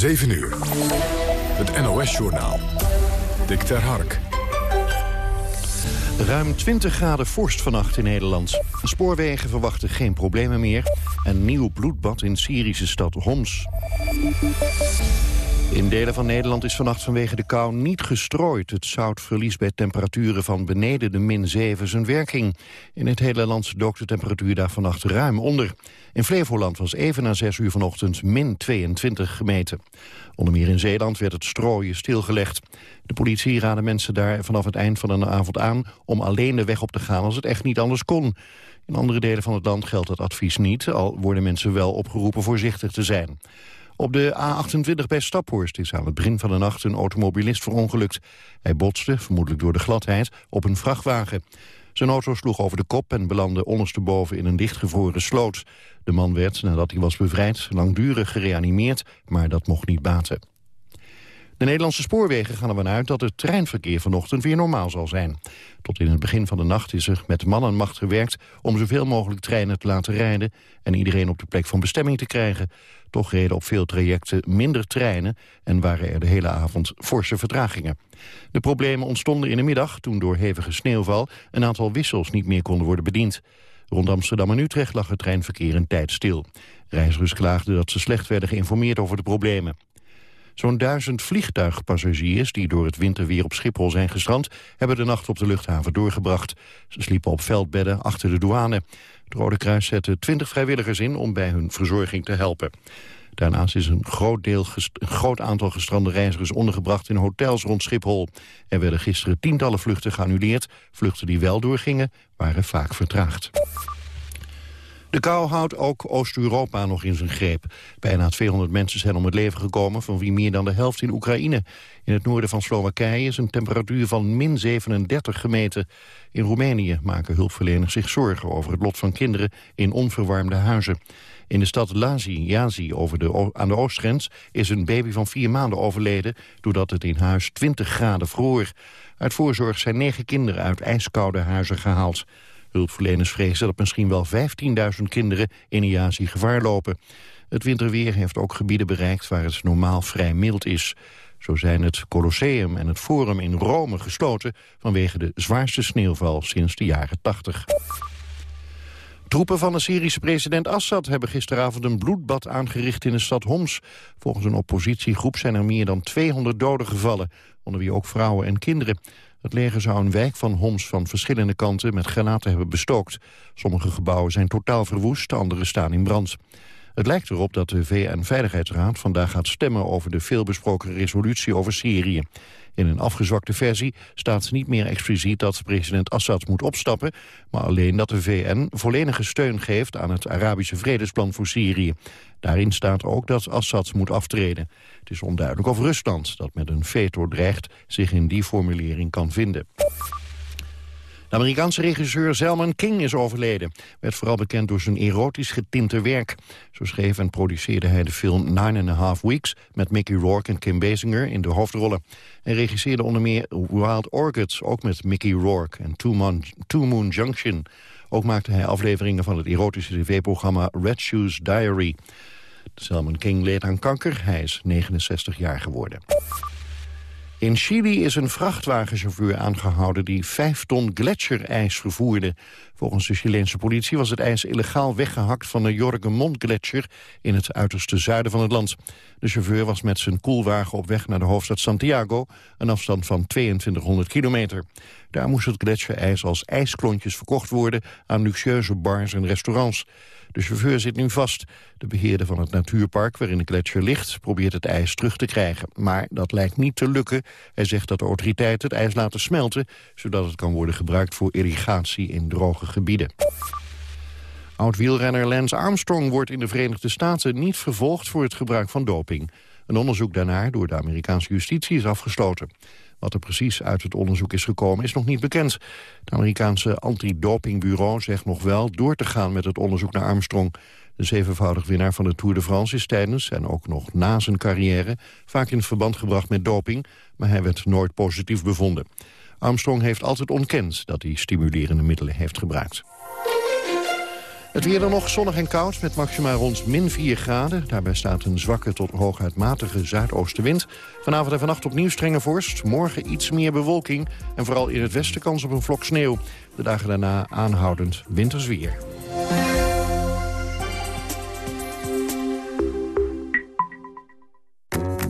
7 uur. Het NOS-journaal. Dick ter Hark. Ruim 20 graden vorst vannacht in Nederland. Spoorwegen verwachten geen problemen meer. Een nieuw bloedbad in Syrische stad Homs. In delen van Nederland is vannacht vanwege de kou niet gestrooid. Het zout verliest bij temperaturen van beneden de min 7 zijn werking. In het hele land dook de temperatuur daar vannacht ruim onder. In Flevoland was even na 6 uur vanochtend min 22 gemeten. Onder meer in Zeeland werd het strooien stilgelegd. De politie raadde mensen daar vanaf het eind van de avond aan... om alleen de weg op te gaan als het echt niet anders kon. In andere delen van het land geldt dat advies niet... al worden mensen wel opgeroepen voorzichtig te zijn. Op de A28 bij Staphorst is aan het begin van de nacht een automobilist verongelukt. Hij botste, vermoedelijk door de gladheid, op een vrachtwagen. Zijn auto sloeg over de kop en belandde ondersteboven in een dichtgevroren sloot. De man werd, nadat hij was bevrijd, langdurig gereanimeerd, maar dat mocht niet baten. De Nederlandse spoorwegen gaan ervan uit dat het treinverkeer vanochtend weer normaal zal zijn. Tot in het begin van de nacht is er met man en macht gewerkt om zoveel mogelijk treinen te laten rijden en iedereen op de plek van bestemming te krijgen. Toch reden op veel trajecten minder treinen en waren er de hele avond forse vertragingen. De problemen ontstonden in de middag toen door hevige sneeuwval een aantal wissels niet meer konden worden bediend. Rond Amsterdam en Utrecht lag het treinverkeer een tijd stil. Reizigers klaagden dat ze slecht werden geïnformeerd over de problemen. Zo'n duizend vliegtuigpassagiers die door het winterweer op Schiphol zijn gestrand... hebben de nacht op de luchthaven doorgebracht. Ze sliepen op veldbedden achter de douane. Het Rode Kruis zette twintig vrijwilligers in om bij hun verzorging te helpen. Daarnaast is een groot, deel een groot aantal gestrande reizigers ondergebracht in hotels rond Schiphol. Er werden gisteren tientallen vluchten geannuleerd. Vluchten die wel doorgingen, waren vaak vertraagd. De kou houdt ook Oost-Europa nog in zijn greep. Bijna 200 mensen zijn om het leven gekomen, van wie meer dan de helft in Oekraïne. In het noorden van Slowakije is een temperatuur van min 37 gemeten. In Roemenië maken hulpverleners zich zorgen over het lot van kinderen in onverwarmde huizen. In de stad Lazi, Yazi, over de, aan de oostgrens, is een baby van vier maanden overleden... doordat het in huis 20 graden vroor. Uit voorzorg zijn negen kinderen uit ijskoude huizen gehaald. Hulpverleners vrezen dat misschien wel 15.000 kinderen in Iazi gevaar lopen. Het winterweer heeft ook gebieden bereikt waar het normaal vrij mild is. Zo zijn het Colosseum en het Forum in Rome gesloten... vanwege de zwaarste sneeuwval sinds de jaren 80. Troepen van de Syrische president Assad hebben gisteravond een bloedbad aangericht in de stad Homs. Volgens een oppositiegroep zijn er meer dan 200 doden gevallen, onder wie ook vrouwen en kinderen. Het leger zou een wijk van Homs van verschillende kanten met granaten hebben bestookt. Sommige gebouwen zijn totaal verwoest, andere staan in brand. Het lijkt erop dat de VN-veiligheidsraad vandaag gaat stemmen over de veelbesproken resolutie over Syrië. In een afgezwakte versie staat niet meer expliciet dat president Assad moet opstappen, maar alleen dat de VN volledige steun geeft aan het Arabische vredesplan voor Syrië. Daarin staat ook dat Assad moet aftreden. Het is onduidelijk of Rusland, dat met een veto dreigt, zich in die formulering kan vinden. De Amerikaanse regisseur Selman King is overleden. Werd vooral bekend door zijn erotisch getinte werk. Zo schreef en produceerde hij de film Nine and a Half Weeks... met Mickey Rourke en Kim Basinger in de hoofdrollen. En regisseerde onder meer Wild Orchids, ook met Mickey Rourke... en Two Moon, Two Moon Junction. Ook maakte hij afleveringen van het erotische tv-programma Red Shoes Diary. Selman King leed aan kanker. Hij is 69 jaar geworden. In Chili is een vrachtwagenchauffeur aangehouden die vijf ton gletsjerijs vervoerde. Volgens de Chileense politie was het ijs illegaal weggehakt van de Jorgemont-gletsjer in het uiterste zuiden van het land. De chauffeur was met zijn koelwagen op weg naar de hoofdstad Santiago, een afstand van 2200 kilometer. Daar moest het gletsjerijs als ijsklontjes verkocht worden aan luxueuze bars en restaurants. De chauffeur zit nu vast. De beheerder van het natuurpark waarin de gletsjer ligt... probeert het ijs terug te krijgen. Maar dat lijkt niet te lukken. Hij zegt dat de autoriteiten het ijs laten smelten... zodat het kan worden gebruikt voor irrigatie in droge gebieden. Oud-wielrenner Lance Armstrong wordt in de Verenigde Staten niet vervolgd voor het gebruik van doping. Een onderzoek daarnaar door de Amerikaanse justitie is afgesloten. Wat er precies uit het onderzoek is gekomen is nog niet bekend. Het Amerikaanse antidopingbureau zegt nog wel door te gaan met het onderzoek naar Armstrong. De zevenvoudig winnaar van de Tour de France is tijdens en ook nog na zijn carrière vaak in verband gebracht met doping, maar hij werd nooit positief bevonden. Armstrong heeft altijd ontkend dat hij stimulerende middelen heeft gebruikt. Het weer dan nog zonnig en koud met maximaal rond min 4 graden. Daarbij staat een zwakke tot hooguit matige zuidoostenwind. Vanavond en vannacht opnieuw strenge vorst. Morgen iets meer bewolking. En vooral in het westen kans op een vlok sneeuw. De dagen daarna aanhoudend wintersweer.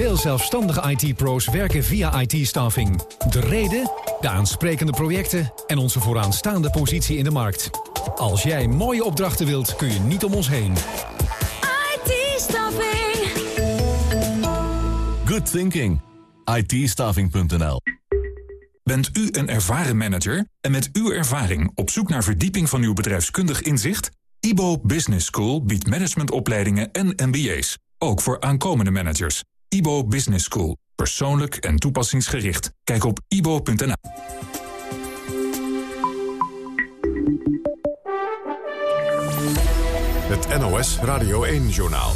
Veel zelfstandige IT-pro's werken via IT-staffing. De reden, de aansprekende projecten en onze vooraanstaande positie in de markt. Als jij mooie opdrachten wilt, kun je niet om ons heen. IT-staffing. Good thinking. IT-staffing.nl Bent u een ervaren manager en met uw ervaring op zoek naar verdieping van uw bedrijfskundig inzicht? IBO Business School biedt managementopleidingen en MBA's, ook voor aankomende managers. IBO Business School. Persoonlijk en toepassingsgericht. Kijk op ibo.nl. Het NOS Radio 1-journaal.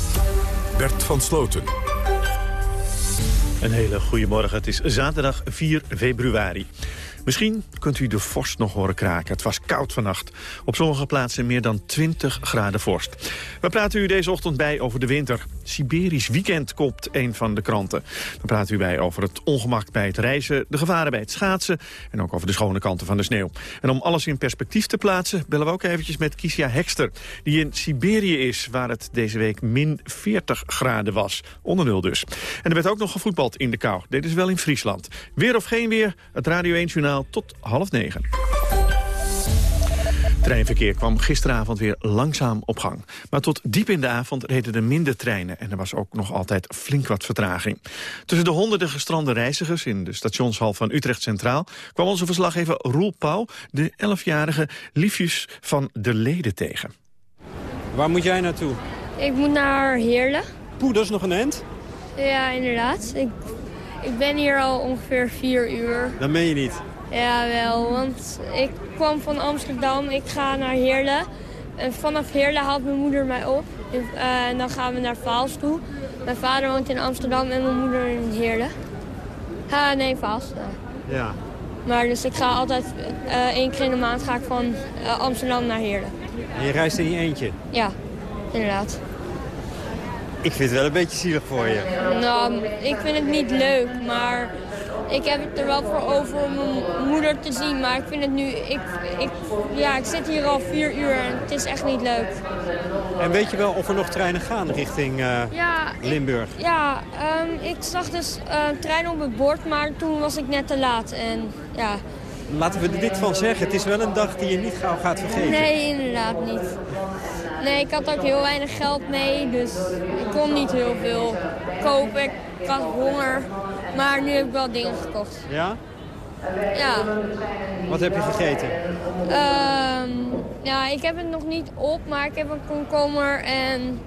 Bert van Sloten. Een hele goede morgen. Het is zaterdag 4 februari. Misschien kunt u de vorst nog horen kraken. Het was koud vannacht. Op sommige plaatsen meer dan 20 graden vorst. We praten u deze ochtend bij over de winter. Siberisch weekend kopt een van de kranten. We praten u bij over het ongemak bij het reizen, de gevaren bij het schaatsen... en ook over de schone kanten van de sneeuw. En om alles in perspectief te plaatsen... bellen we ook eventjes met Kisia Hekster, die in Siberië is... waar het deze week min 40 graden was. Onder nul dus. En er werd ook nog gevoetbald in de kou. Dit is wel in Friesland. Weer of geen weer, het Radio 1-journaal tot half negen. Treinverkeer kwam gisteravond weer langzaam op gang. Maar tot diep in de avond reden er minder treinen... en er was ook nog altijd flink wat vertraging. Tussen de honderden gestrande reizigers in de stationshal van Utrecht Centraal... kwam onze verslaggever Roel Pauw de 11-jarige liefjes van de leden tegen. Waar moet jij naartoe? Ik moet naar Heerlen. Poeh, dat is nog een end. Ja, inderdaad. Ik, ik ben hier al ongeveer vier uur. Dat meen je niet. Ja, wel, want ik kwam van Amsterdam, ik ga naar Heerlen. En vanaf Heerlen haalt mijn moeder mij op. Uh, en dan gaan we naar Vaals toe. Mijn vader woont in Amsterdam en mijn moeder in Heerlen. Uh, nee, Vaals. Ja. ja. Maar dus ik ga altijd, uh, één keer in de maand ga ik van Amsterdam naar Heerlen. En je reist in je eentje? Ja, inderdaad. Ik vind het wel een beetje zielig voor je. Nou, ik vind het niet leuk, maar ik heb het er wel voor over om mijn moeder te zien. Maar ik vind het nu, ik, ik, ja, ik zit hier al vier uur en het is echt niet leuk. En weet je wel of er nog treinen gaan richting uh, ja, Limburg? Ik, ja, um, ik zag dus een uh, trein op het bord, maar toen was ik net te laat. En, ja. Laten we er dit van zeggen, het is wel een dag die je niet gauw gaat vergeten. Nee, inderdaad niet. Nee, ik had ook heel weinig geld mee, dus ik kon niet heel veel kopen. Ik had honger, maar nu heb ik wel dingen gekocht. Ja? Ja. Wat heb je gegeten? Um, ja, ik heb het nog niet op, maar ik heb een komkommer en,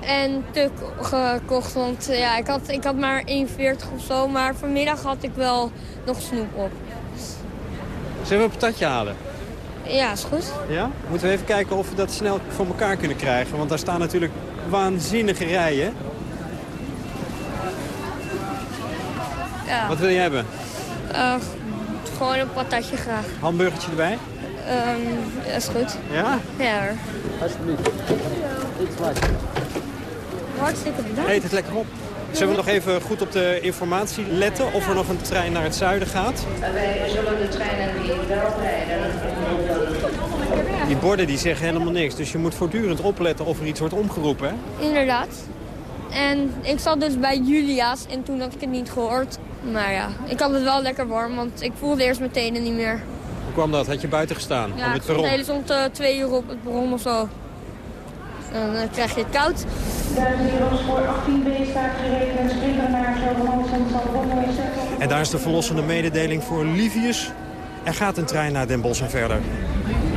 en tuk gekocht. Want ja, ik had, ik had maar 1,40 of zo, maar vanmiddag had ik wel nog snoep op. Zullen we een patatje halen? Ja, is goed. Ja? Moeten we even kijken of we dat snel voor elkaar kunnen krijgen. Want daar staan natuurlijk waanzinnige rijen. Ja. Wat wil je hebben? Uh, gewoon een patatje graag. Hamburgertje erbij? Um, dat is goed. Ja? Ja hoor. Alsjeblieft. Iets wat. Hartstikke bedankt. Eet het lekker op. Zullen we nog even goed op de informatie letten of er nog een trein naar het zuiden gaat? Wij zullen de treinen die wel rijden. Die borden die zeggen helemaal niks, dus je moet voortdurend opletten of er iets wordt omgeroepen. Hè? Inderdaad. En ik zat dus bij Julia's en toen had ik het niet gehoord. Maar ja, ik had het wel lekker warm, want ik voelde eerst mijn tenen niet meer. Hoe kwam dat? Had je buiten gestaan? Ja, op het perron? de hele stond uh, twee uur op het perron of zo. En dan krijg je het koud. En daar is de verlossende mededeling voor Livius. Er gaat een trein naar Den Bosch en verder.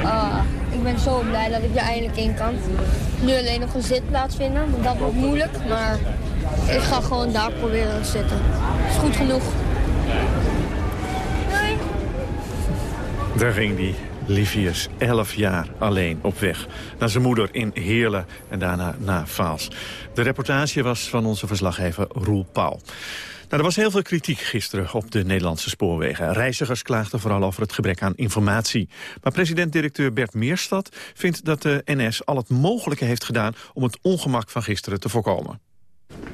Ah, ik ben zo blij dat ik er eindelijk in kan. Nu alleen nog een zitplaats vinden, want dat wordt moeilijk. Maar ik ga gewoon daar proberen te zitten. Is goed genoeg. Doei. Daar ging die Livius, 11 jaar alleen op weg. Naar zijn moeder in Heerlen en daarna naar Vaals. De reportage was van onze verslaggever Roel Pauw. Nou, er was heel veel kritiek gisteren op de Nederlandse spoorwegen. Reizigers klaagden vooral over het gebrek aan informatie. Maar president-directeur Bert Meerstad vindt dat de NS al het mogelijke heeft gedaan... om het ongemak van gisteren te voorkomen.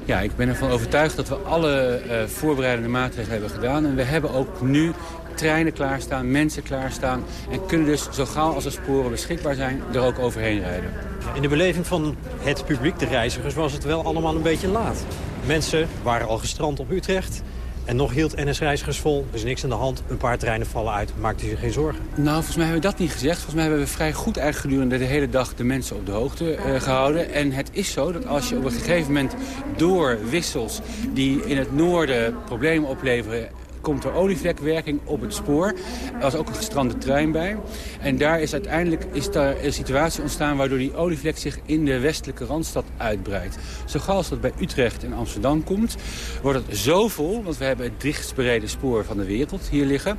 Ja, ik ben ervan overtuigd dat we alle uh, voorbereidende maatregelen hebben gedaan. En we hebben ook nu treinen klaarstaan, mensen klaarstaan... en kunnen dus zo gauw als de sporen beschikbaar zijn er ook overheen rijden. In de beleving van het publiek, de reizigers, was het wel allemaal een beetje laat. Mensen waren al gestrand op Utrecht. En nog hield NS Reizigers vol, er is niks aan de hand. Een paar treinen vallen uit, maakt u zich geen zorgen? Nou, volgens mij hebben we dat niet gezegd. Volgens mij hebben we vrij goed eigenlijk gedurende de hele dag de mensen op de hoogte uh, gehouden. En het is zo dat als je op een gegeven moment door wissels die in het noorden problemen opleveren komt er olievlekwerking op het spoor. Er was ook een gestrande trein bij. En daar is uiteindelijk is daar een situatie ontstaan... waardoor die olievlek zich in de westelijke Randstad uitbreidt. Zo gauw als dat bij Utrecht en Amsterdam komt... wordt het zo vol, want we hebben het dichtst bereden spoor van de wereld hier liggen...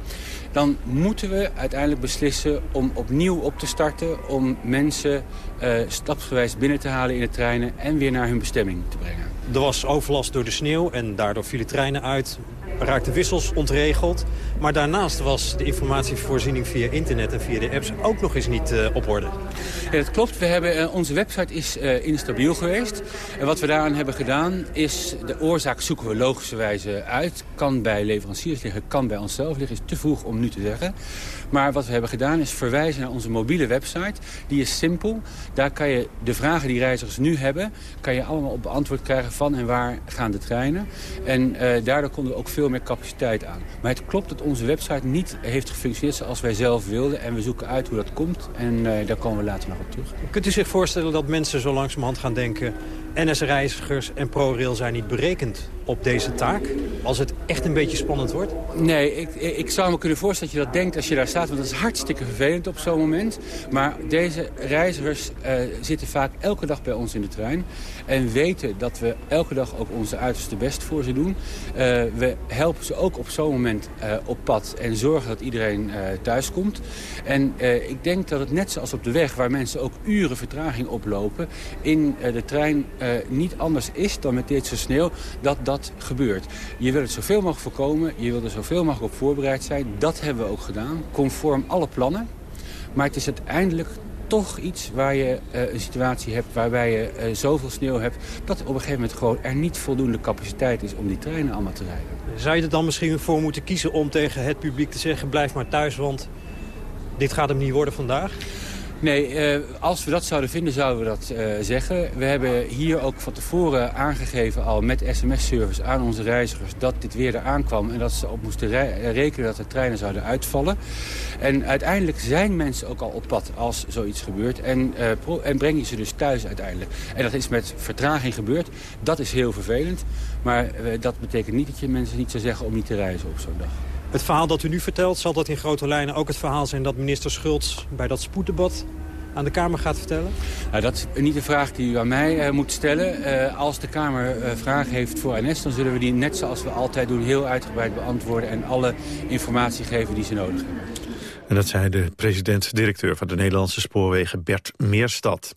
dan moeten we uiteindelijk beslissen om opnieuw op te starten... om mensen uh, stapsgewijs binnen te halen in de treinen... en weer naar hun bestemming te brengen. Er was overlast door de sneeuw en daardoor vielen treinen uit raakten wissels ontregeld. Maar daarnaast was de informatievoorziening via internet en via de apps ook nog eens niet uh, op orde. Ja, dat klopt. We hebben, uh, onze website is uh, instabiel geweest. En wat we daaraan hebben gedaan is de oorzaak zoeken we logischerwijze uit. Kan bij leveranciers liggen, kan bij onszelf liggen. Is te vroeg om nu te zeggen. Maar wat we hebben gedaan is verwijzen naar onze mobiele website. Die is simpel. Daar kan je de vragen die reizigers nu hebben... kan je allemaal op beantwoord krijgen van en waar gaan de treinen. En uh, daardoor konden we ook veel meer capaciteit aan. Maar het klopt dat onze website niet heeft gefunctioneerd zoals wij zelf wilden. En we zoeken uit hoe dat komt. En uh, daar komen we later nog op terug. Kunt u zich voorstellen dat mensen zo langzamerhand gaan denken... NS-reizigers en ProRail zijn niet berekend op deze taak? Als het echt een beetje spannend wordt? Nee, ik, ik zou me kunnen voorstellen dat je dat denkt als je daar staat. Want dat is hartstikke vervelend op zo'n moment. Maar deze reizigers uh, zitten vaak elke dag bij ons in de trein. En weten dat we elke dag ook onze uiterste best voor ze doen. Uh, we helpen ze ook op zo'n moment uh, op pad. En zorgen dat iedereen thuis komt. En ik denk dat het net zoals op de weg, waar mensen ook uren vertraging oplopen... in de trein niet anders is dan met deze sneeuw dat dat gebeurt. Je wil het zoveel mogelijk voorkomen. Je wil er zoveel mogelijk op voorbereid zijn. Dat hebben we ook gedaan. Conform alle plannen. Maar het is uiteindelijk toch iets waar je uh, een situatie hebt waarbij je uh, zoveel sneeuw hebt... dat op een gegeven moment gewoon er niet voldoende capaciteit is om die treinen allemaal te rijden. Zou je er dan misschien voor moeten kiezen om tegen het publiek te zeggen... blijf maar thuis, want dit gaat hem niet worden vandaag? Nee, uh, als we dat zouden vinden, zouden we dat uh, zeggen. We hebben hier ook van tevoren aangegeven al met sms-service aan onze reizigers... dat dit weer eraan kwam en dat ze op moesten re rekenen dat de treinen zouden uitvallen. En uiteindelijk zijn mensen ook al op pad als zoiets gebeurt. En, uh, en breng je ze dus thuis uiteindelijk. En dat is met vertraging gebeurd. Dat is heel vervelend. Maar dat betekent niet dat je mensen niet zou zeggen om niet te reizen op zo'n dag. Het verhaal dat u nu vertelt, zal dat in grote lijnen ook het verhaal zijn... dat minister Schultz bij dat spoeddebat aan de Kamer gaat vertellen? Nou, dat is niet een vraag die u aan mij uh, moet stellen. Uh, als de Kamer uh, vragen heeft voor NS, dan zullen we die net zoals we altijd doen... heel uitgebreid beantwoorden en alle informatie geven die ze nodig hebben. En dat zei de president-directeur van de Nederlandse Spoorwegen Bert Meerstad.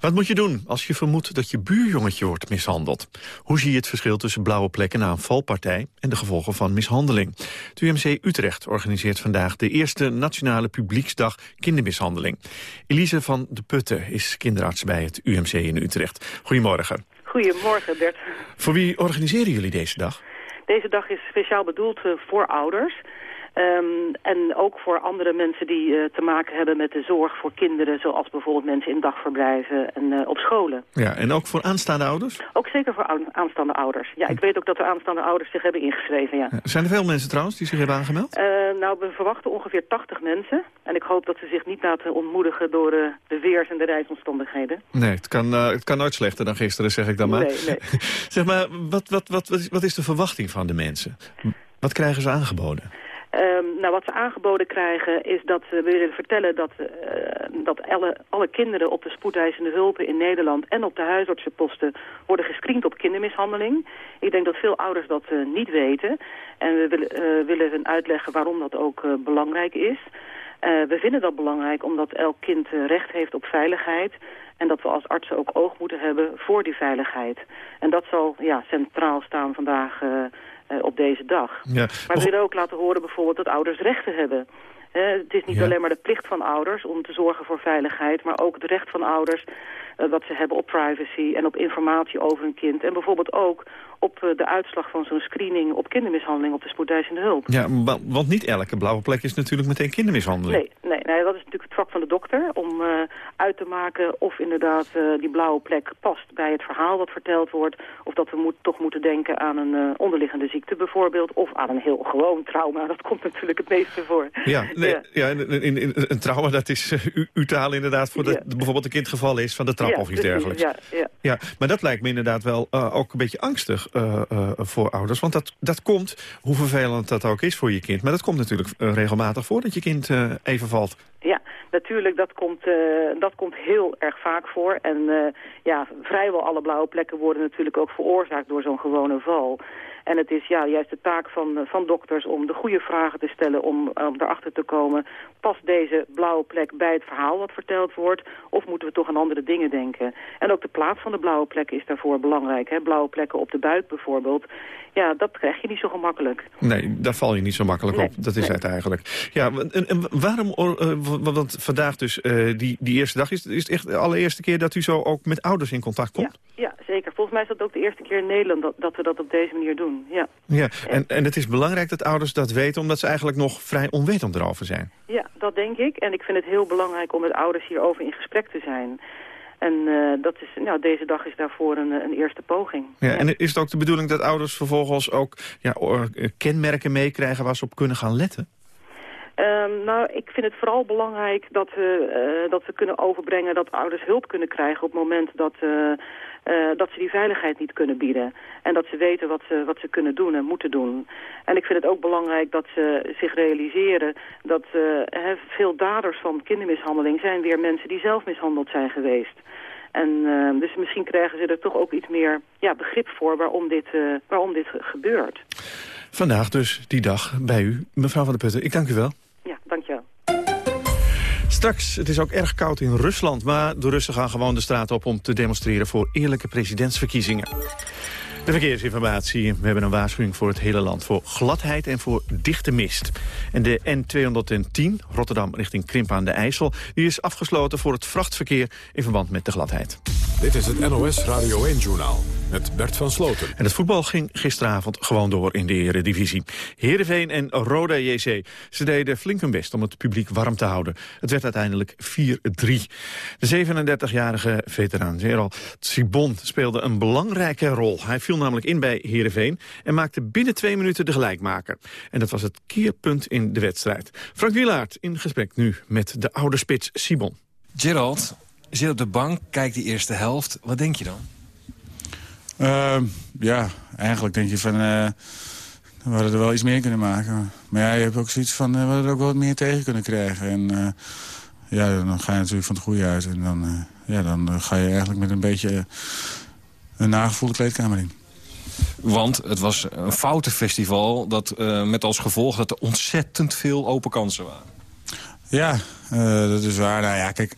Wat moet je doen als je vermoedt dat je buurjongetje wordt mishandeld? Hoe zie je het verschil tussen blauwe plekken na een valpartij en de gevolgen van mishandeling? Het UMC Utrecht organiseert vandaag de eerste nationale publieksdag kindermishandeling. Elise van de Putten is kinderarts bij het UMC in Utrecht. Goedemorgen. Goedemorgen Bert. Voor wie organiseren jullie deze dag? Deze dag is speciaal bedoeld uh, voor ouders. Um, en ook voor andere mensen die uh, te maken hebben met de zorg voor kinderen... zoals bijvoorbeeld mensen in dagverblijven en uh, op scholen. Ja, en ook voor aanstaande ouders? Ook zeker voor aanstaande ouders. Ja, ik weet ook dat de aanstaande ouders zich hebben ingeschreven, ja. Zijn er veel mensen trouwens die zich hebben aangemeld? Uh, nou, we verwachten ongeveer 80 mensen. En ik hoop dat ze zich niet laten ontmoedigen door de weers- en de reisomstandigheden. Nee, het kan, het kan nooit slechter dan gisteren, zeg ik dan maar. Nee, nee. zeg maar, wat, wat, wat, wat is de verwachting van de mensen? Wat krijgen ze aangeboden? Um, nou, wat ze aangeboden krijgen is dat we willen vertellen dat, uh, dat alle, alle kinderen op de spoedeisende hulpen in Nederland en op de huisartsenposten worden gescreend op kindermishandeling. Ik denk dat veel ouders dat uh, niet weten en we willen, uh, willen hun uitleggen waarom dat ook belangrijk is. we vinden dat belangrijk omdat elk kind recht heeft op veiligheid en dat we als artsen ook oog moeten hebben voor die veiligheid. En dat zal ja, centraal staan vandaag op deze dag. Ja. Maar we willen ook laten horen bijvoorbeeld dat ouders rechten hebben. Het is niet ja. alleen maar de plicht van ouders om te zorgen voor veiligheid... maar ook het recht van ouders dat ze hebben op privacy en op informatie over hun kind. En bijvoorbeeld ook op uh, de uitslag van zo'n screening op kindermishandeling op de spoedeisende hulp. Ja, want niet elke blauwe plek is natuurlijk meteen kindermishandeling. Nee, nee, nee dat is natuurlijk het vak van de dokter om uh, uit te maken of inderdaad uh, die blauwe plek past bij het verhaal dat verteld wordt. Of dat we moet, toch moeten denken aan een onderliggende ziekte bijvoorbeeld. Of aan een heel gewoon trauma, dat komt natuurlijk het meeste voor. Ja, nee, ja. ja in, in, in, een trauma dat is u, taal inderdaad voor de, ja. bijvoorbeeld een kindgeval is van de ja, of iets dergelijks. Ja, ja. ja, maar dat lijkt me inderdaad wel ook een beetje angstig. Uh, uh, voor ouders. Want dat, dat komt, hoe vervelend dat ook is voor je kind... maar dat komt natuurlijk regelmatig voor dat je kind even valt. Ja, natuurlijk, dat komt, dat komt heel erg vaak voor. En ja, vrijwel alle blauwe plekken worden natuurlijk ook veroorzaakt door zo'n gewone val. En het is ja, juist de taak van, van dokters om de goede vragen te stellen... om, om erachter te komen, past deze blauwe plek bij het verhaal wat verteld wordt... of moeten we toch aan andere dingen denken? En ook de plaats van de blauwe plekken is daarvoor belangrijk. Hè? Blauwe plekken op de buik bijvoorbeeld. Ja, dat krijg je niet zo gemakkelijk. Nee, daar val je niet zo makkelijk nee, op. Dat is nee. het eigenlijk. Ja, en, en waarom, uh, want vandaag dus uh, die, die eerste dag... Is, is het echt de allereerste keer dat u zo ook met ouders in contact komt? Ja, ja zeker. Volgens mij is dat ook de eerste keer in Nederland dat, dat we dat op deze manier doen. Ja, ja en, en het is belangrijk dat ouders dat weten... omdat ze eigenlijk nog vrij onwetend erover zijn. Ja, dat denk ik. En ik vind het heel belangrijk om met ouders hierover in gesprek te zijn. En uh, dat is, nou, deze dag is daarvoor een, een eerste poging. Ja, en is het ook de bedoeling dat ouders vervolgens ook ja, kenmerken meekrijgen... waar ze op kunnen gaan letten? Um, nou, ik vind het vooral belangrijk dat we, uh, dat we kunnen overbrengen... dat ouders hulp kunnen krijgen op het moment dat... Uh, uh, dat ze die veiligheid niet kunnen bieden. En dat ze weten wat ze, wat ze kunnen doen en moeten doen. En ik vind het ook belangrijk dat ze zich realiseren dat uh, veel daders van kindermishandeling zijn weer mensen die zelf mishandeld zijn geweest. En uh, dus misschien krijgen ze er toch ook iets meer ja, begrip voor waarom dit, waarom dit gebeurt. Vandaag dus die dag bij u. Mevrouw van der Putten, ik dank u wel. Straks, het is ook erg koud in Rusland... maar de Russen gaan gewoon de straat op om te demonstreren... voor eerlijke presidentsverkiezingen. De verkeersinformatie. We hebben een waarschuwing voor het hele land. Voor gladheid en voor dichte mist. En de N210, Rotterdam richting Krimp aan de IJssel... die is afgesloten voor het vrachtverkeer in verband met de gladheid. Dit is het NOS Radio 1-journaal met Bert van Sloten. En het voetbal ging gisteravond gewoon door in de Eredivisie. Heerenveen en Roda JC. Ze deden flink hun best om het publiek warm te houden. Het werd uiteindelijk 4-3. De 37-jarige veteraan Gerald Sibon speelde een belangrijke rol. Hij viel namelijk in bij Heerenveen en maakte binnen twee minuten de gelijkmaker. En dat was het keerpunt in de wedstrijd. Frank Wielaert in gesprek nu met de oude spits Sibon. Gerald, zit op de bank, kijkt die eerste helft. Wat denk je dan? Uh, ja, eigenlijk denk je van... Uh, we hadden er wel iets meer kunnen maken. Maar ja, je hebt ook zoiets van... Uh, we hadden er ook wel wat meer tegen kunnen krijgen. En uh, ja, dan ga je natuurlijk van het goede uit. En dan, ja, dan ga je eigenlijk met een beetje een nagevoelde kleedkamer in. Want het was een foutenfestival dat met als gevolg dat er ontzettend veel open kansen waren. Ja, dat is waar. Nou ja, kijk...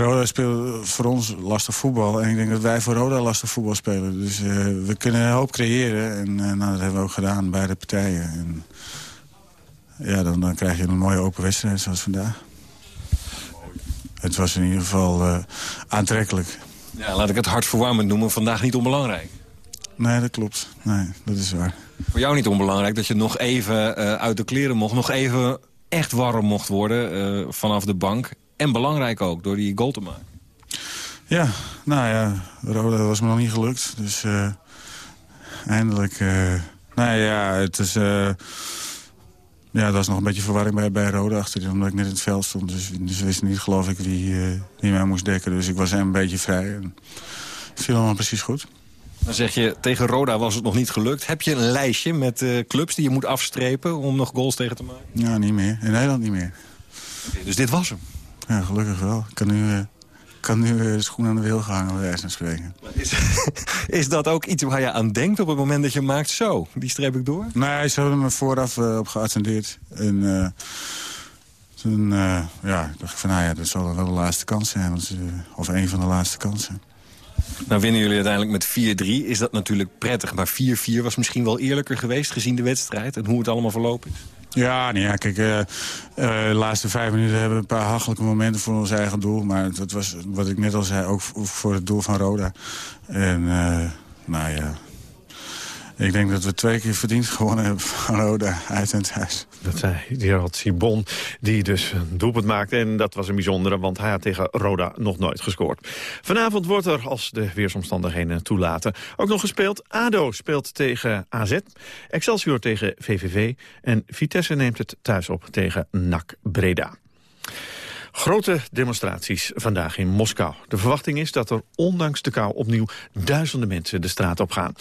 Roda speelt voor ons lastig voetbal. En ik denk dat wij voor Roda lastig voetbal spelen. Dus uh, we kunnen een hoop creëren. En uh, nou, dat hebben we ook gedaan, beide partijen. En, ja, dan, dan krijg je een mooie open wedstrijd zoals vandaag. Het was in ieder geval uh, aantrekkelijk. Ja, laat ik het hartverwarmend noemen. Vandaag niet onbelangrijk. Nee, dat klopt. Nee, dat is waar. Voor jou niet onbelangrijk dat je nog even uit de kleren mocht. Nog even echt warm mocht worden vanaf de bank. En belangrijk ook, door die goal te maken. Ja, nou ja, Roda was me nog niet gelukt. Dus uh, eindelijk... Uh, nou ja, het is... Uh, ja, dat was nog een beetje verwarring bij, bij Roda achterin, omdat ik net in het veld stond. Dus, dus ze wisten niet, geloof ik, wie, wie mij moest dekken. Dus ik was een beetje vrij. En het viel allemaal precies goed. Dan zeg je, tegen Roda was het nog niet gelukt. Heb je een lijstje met uh, clubs die je moet afstrepen om nog goals tegen te maken? Ja, niet meer. In Nederland niet meer. Okay, dus dit was hem? Ja, gelukkig wel. Ik kan nu, uh, kan nu uh, de schoen aan de wiel gaan, bij wijze van spreken. Is, is dat ook iets waar je aan denkt op het moment dat je maakt zo? Die streep ik door? Nee, ze hebben me vooraf op geattendeerd. En toen ja, dacht ik van, nou ja, dat zal wel de laatste kans zijn. of een van de laatste kansen. Nou winnen jullie uiteindelijk met 4-3. Is dat natuurlijk prettig. Maar 4-4 was misschien wel eerlijker geweest gezien de wedstrijd. En hoe het allemaal verlopen is. Ja, nee, ja kijk, uh, uh, de laatste vijf minuten hebben we een paar hachelijke momenten voor ons eigen doel. Maar dat was, wat ik net al zei, ook voor het doel van Roda. En, uh, nou ja, ik denk dat we twee keer verdiend gewonnen hebben van Roda uit en thuis. Dat zei Gerald Sibon, die dus een doelpunt maakte. En dat was een bijzondere, want hij had tegen Roda nog nooit gescoord. Vanavond wordt er, als de weersomstandigheden toelaten, ook nog gespeeld. ADO speelt tegen AZ, Excelsior tegen VVV... en Vitesse neemt het thuis op tegen NAC Breda. Grote demonstraties vandaag in Moskou. De verwachting is dat er ondanks de kou opnieuw duizenden mensen de straat op gaan.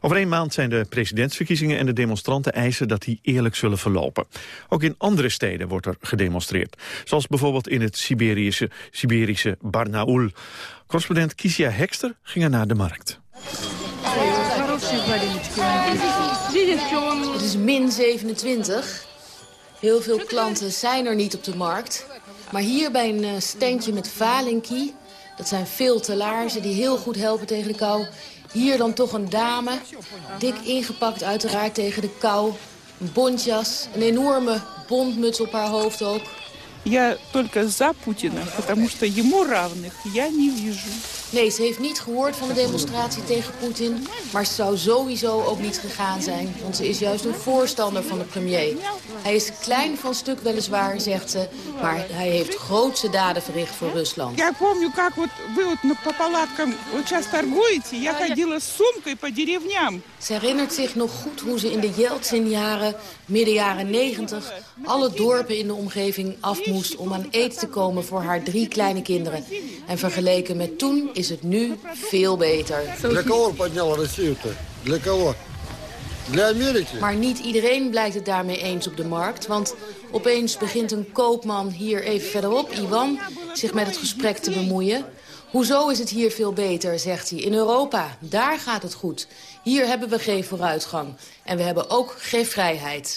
Over een maand zijn de presidentsverkiezingen en de demonstranten eisen dat die eerlijk zullen verlopen. Ook in andere steden wordt er gedemonstreerd. Zoals bijvoorbeeld in het Siberische, Siberische Barnaul. Correspondent Kisia Hekster ging er naar de markt. Het is min 27. Heel veel klanten zijn er niet op de markt. Maar hier bij een eh, standje met valinki, dat zijn veel telaarzen die heel goed helpen tegen de kou. Hier dan toch een dame, dik ingepakt uiteraard tegen de kou. Een bontjas, een enorme bontmuts op haar hoofd ook. Я только за Путина, потому что ему равных я не вижу. Nee, ze heeft niet gehoord van de demonstratie tegen Poetin. Maar ze zou sowieso ook niet gegaan zijn. Want ze is juist een voorstander van de premier. Hij is klein van stuk weliswaar, zegt ze. Maar hij heeft grootse daden verricht voor Rusland. Я помню, как вот вы вот по палаткам сейчас торгуете. Я ходила с сумкой по деревням. Ze herinnert zich nog goed hoe ze in de Yeltsin-jaren, midden jaren 90... alle dorpen in de omgeving af moest om aan eten te komen voor haar drie kleine kinderen. En vergeleken met toen is het nu veel beter. Maar niet iedereen blijkt het daarmee eens op de markt. Want opeens begint een koopman hier even verderop, Iwan, zich met het gesprek te bemoeien. Hoezo is het hier veel beter, zegt hij. In Europa, daar gaat het goed. Hier hebben we geen vooruitgang. En we hebben ook geen vrijheid.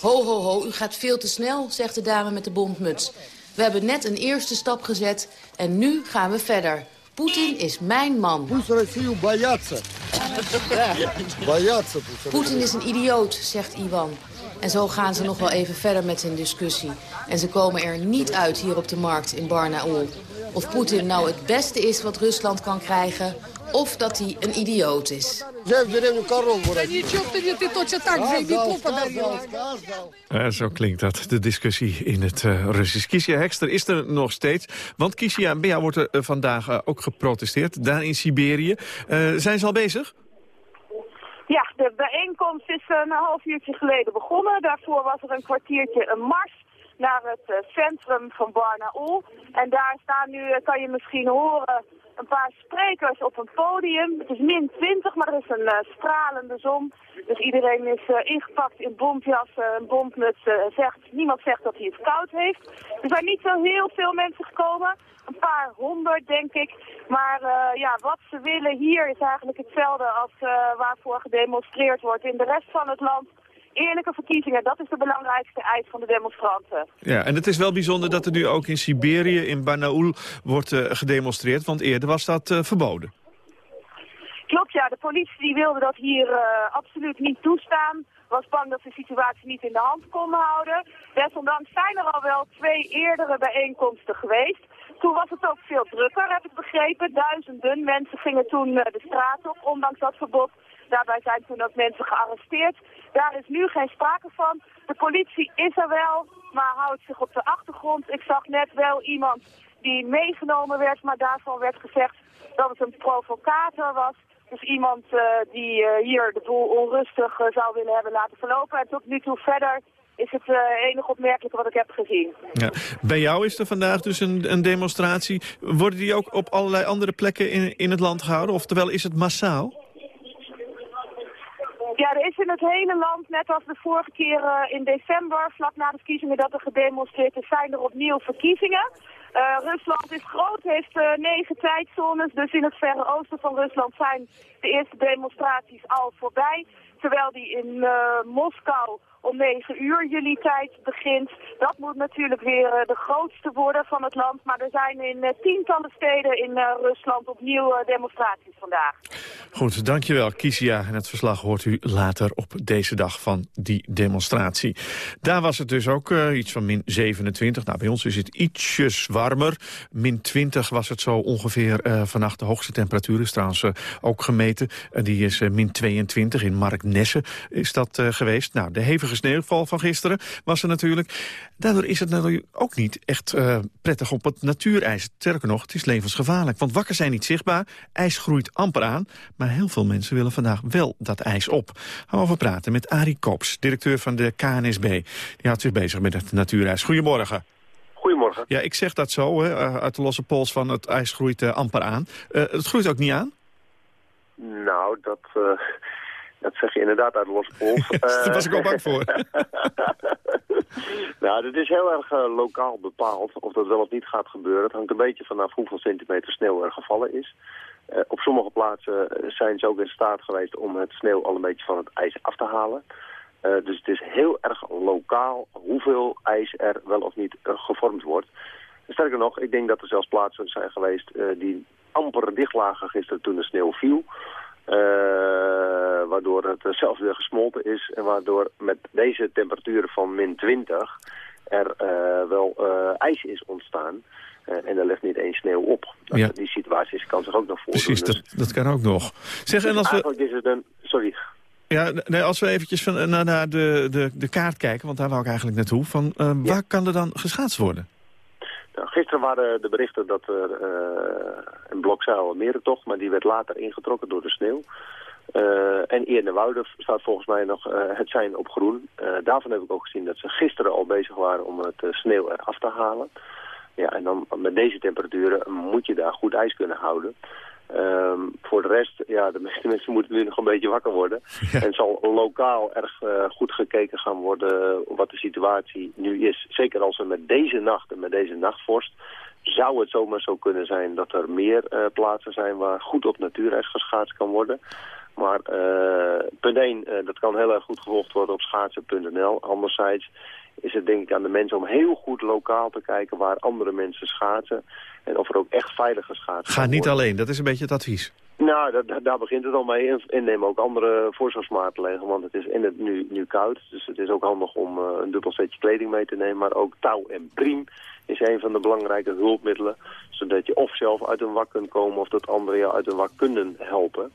Ho, ho, ho, u gaat veel te snel, zegt de dame met de bontmuts. We hebben net een eerste stap gezet en nu gaan we verder. Poetin is mijn man. Poetin is een idioot, zegt Iwan. En zo gaan ze nog wel even verder met hun discussie. En ze komen er niet uit hier op de markt in Barnaul. Of Poetin nou het beste is wat Rusland kan krijgen... of dat hij een idioot is. Zo klinkt dat, de discussie in het uh, Russisch. Kisia Hekster is er nog steeds. Want Kisia, bij jou wordt er uh, vandaag uh, ook geprotesteerd, daar in Siberië. zijn ze al bezig? Ja, de bijeenkomst is een half uurtje geleden begonnen. Daarvoor was er een kwartiertje een mars naar het centrum van Barnaul. En daar staan nu, kan je misschien horen, een paar sprekers op een podium. Het is min 20, maar er is een uh, stralende zon. Dus iedereen is uh, ingepakt in bontmuts. Uh, zegt, niemand zegt dat hij het koud heeft. Er zijn niet zo heel veel mensen gekomen. Een paar honderd, denk ik. Maar ja, wat ze willen hier is eigenlijk hetzelfde als waarvoor gedemonstreerd wordt in de rest van het land eerlijke verkiezingen. Dat is de belangrijkste eis van de demonstranten. Ja, en het is wel bijzonder dat er nu ook in Siberië, in Barnaul, wordt uh, gedemonstreerd. Want eerder was dat uh, verboden. Klopt, ja. De politie wilde dat hier uh, absoluut niet toestaan. Was bang dat ze de situatie niet in de hand konden houden. Desondanks zijn er al wel twee eerdere bijeenkomsten geweest. Toen was het ook veel drukker, heb ik begrepen. Duizenden mensen gingen toen de straat op, ondanks dat verbod. Daarbij zijn toen ook mensen gearresteerd. Daar is nu geen sprake van. De politie is er wel, maar houdt zich op de achtergrond. Ik zag net wel iemand die meegenomen werd, maar daarvan werd gezegd dat het een provocator was. Dus iemand uh, die uh, hier de boel onrustig uh, zou willen hebben laten verlopen. En tot nu toe verder is het enige opmerkelijke wat ik heb gezien. Ja. Bij jou is er vandaag dus een, een demonstratie. Worden die ook op allerlei andere plekken in, in het land gehouden? Oftewel, is het massaal? Ja, er is in het hele land, net als de vorige keer uh, in december, vlak na de verkiezingen dat er gedemonstreerd is, zijn er opnieuw verkiezingen. Uh, Rusland is groot, heeft uh, negen tijdzones, dus in het verre oosten van Rusland zijn de eerste demonstraties al voorbij. Terwijl die in Moskou om 9 uur jullie tijd begint. Dat moet natuurlijk weer uh, de grootste worden van het land. Maar er zijn in uh, tientallen steden in uh, Rusland opnieuw demonstraties vandaag. Goed, dankjewel Kisia. En het verslag hoort u later op deze dag van die demonstratie. Daar was het dus ook iets van min 27. Nou, bij ons is het ietsjes warmer. Min 20 was het zo ongeveer vannacht. De hoogste temperatuur is trouwens ook gemeten. die is min 22 in Marknesse is dat geweest. Nou, de hevige sneeuwval van gisteren was er natuurlijk. Daardoor is het natuurlijk ook niet echt uh, prettig op het natuurijs. Sterker nog, het is levensgevaarlijk. Want wakker zijn niet zichtbaar, ijs groeit amper aan. Maar heel veel mensen willen vandaag wel dat ijs op. Gaan we over praten met Arie Kops, directeur van de KNSB. Die houdt zich bezig met het natuurijs. Goedemorgen. Goedemorgen. Ja, ik zeg dat zo, hè, uit de losse pols van het ijs groeit uh, amper aan. Uh, het groeit ook niet aan? Nou, dat... Dat zeg je inderdaad uit losse pols. Daar was ik al bang voor. nou, het is heel erg uh, lokaal bepaald of dat wel of niet gaat gebeuren. Het hangt een beetje vanaf hoeveel centimeter sneeuw er gevallen is. Uh, op sommige plaatsen zijn ze ook in staat geweest om het sneeuw al een beetje van het ijs af te halen. Uh, dus het is heel erg lokaal hoeveel ijs er wel of niet gevormd wordt. Sterker nog, ik denk dat er zelfs plaatsen zijn geweest die amper dicht lagen gisteren toen de sneeuw viel. Uh, waardoor het zelfs weer gesmolten is en waardoor met deze temperaturen van min 20 er uh, wel uh, ijs is ontstaan. en er ligt niet eens sneeuw op. Ja. Die situaties kan zich ook nog voordoen. Precies, dat, dus. dat kan ook nog. Zeg, en als we... Eigenlijk is het een... Sorry. Ja, nee, als we eventjes van, naar, naar de, de, de kaart kijken, want daar wou ik eigenlijk naartoe. Van, waar kan er dan geschaatst worden? Nou, gisteren waren de berichten dat er uh, een blokzeil merentocht, maar die werd later ingetrokken door de sneeuw. Uh, en de Woude staat volgens mij nog uh, het zijn op groen. Daarvan heb ik ook gezien dat ze gisteren al bezig waren om het sneeuw eraf te halen. Ja, en dan met deze temperaturen moet je daar goed ijs kunnen houden. Um, voor de rest, ja, de meeste mensen moeten nu nog een beetje wakker worden. Ja. En zal lokaal erg goed gekeken gaan worden wat de situatie nu is. Zeker als we met deze nacht en met deze nachtvorst zou het zomaar zo kunnen zijn dat er meer uh, plaatsen zijn waar goed op natuurijs geschaatst kan worden. Maar uh, punt 1, uh, dat kan heel erg goed gevolgd worden op schaatsen.nl. Anderzijds is het denk ik aan de mensen om heel goed lokaal te kijken waar andere mensen schaatsen. En of er ook echt veilig geschaatst Ga niet alleen, dat is een beetje het advies. Nou, dat, daar begint het al mee. En, en neem ook andere voorzorgsmaatregelen, want het is in het nu, nu koud. Dus het is ook handig om uh, een dubbel setje kleding mee te nemen. Maar ook touw en priem is een van de belangrijke hulpmiddelen. Zodat je of zelf uit een wak kunt komen of dat anderen jou uit een wak kunnen helpen.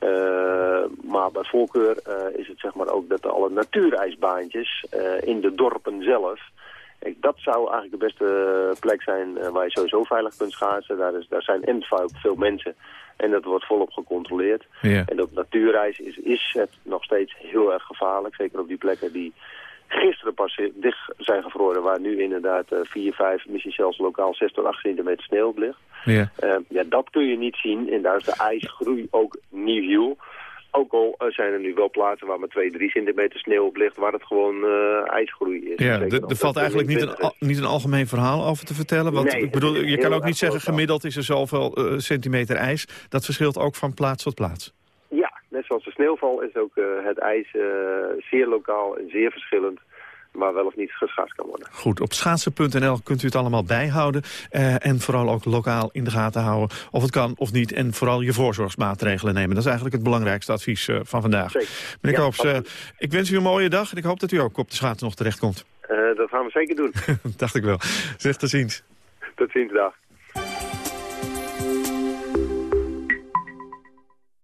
Uh, maar bij voorkeur uh, is het zeg maar ook dat alle natuurijsbaantjes uh, in de dorpen zelf... Dat zou eigenlijk de beste plek zijn waar je sowieso veilig kunt schaatsen. Daar, is, daar zijn en veel mensen en dat wordt volop gecontroleerd. Ja. En op natuurreis is, is het nog steeds heel erg gevaarlijk. Zeker op die plekken die gisteren pas dicht zijn gevroren... waar nu inderdaad 4, 5, misschien zelfs lokaal 6 tot 8 centimeter sneeuw ligt. Ja. Uh, ja, dat kun je niet zien. En daar is de ijsgroei ook nieuw. Ook al uh, zijn er nu wel plaatsen waar maar 2, 3 centimeter sneeuw op ligt... waar het gewoon uh, ijsgroei is. Ja, er valt eigenlijk niet een, al, niet een algemeen verhaal over te vertellen. Want nee, ik bedoel, je kan ook niet zeggen gemiddeld is er zoveel uh, centimeter ijs. Dat verschilt ook van plaats tot plaats. Net zoals de sneeuwval is ook het ijs zeer lokaal en zeer verschillend maar wel of niet geschaatst kan worden. Goed, op schaatsen.nl kunt u het allemaal bijhouden. Uh, en vooral ook lokaal in de gaten houden of het kan of niet. En vooral je voorzorgsmaatregelen nemen. Dat is eigenlijk het belangrijkste advies uh, van vandaag. Zeker. Meneer ja, Koops, uh, ik wens u een mooie dag en ik hoop dat u ook op de schaatsen nog terechtkomt. dat gaan we zeker doen. Dacht ik wel. Zeg tot ziens. Tot ziens, dag.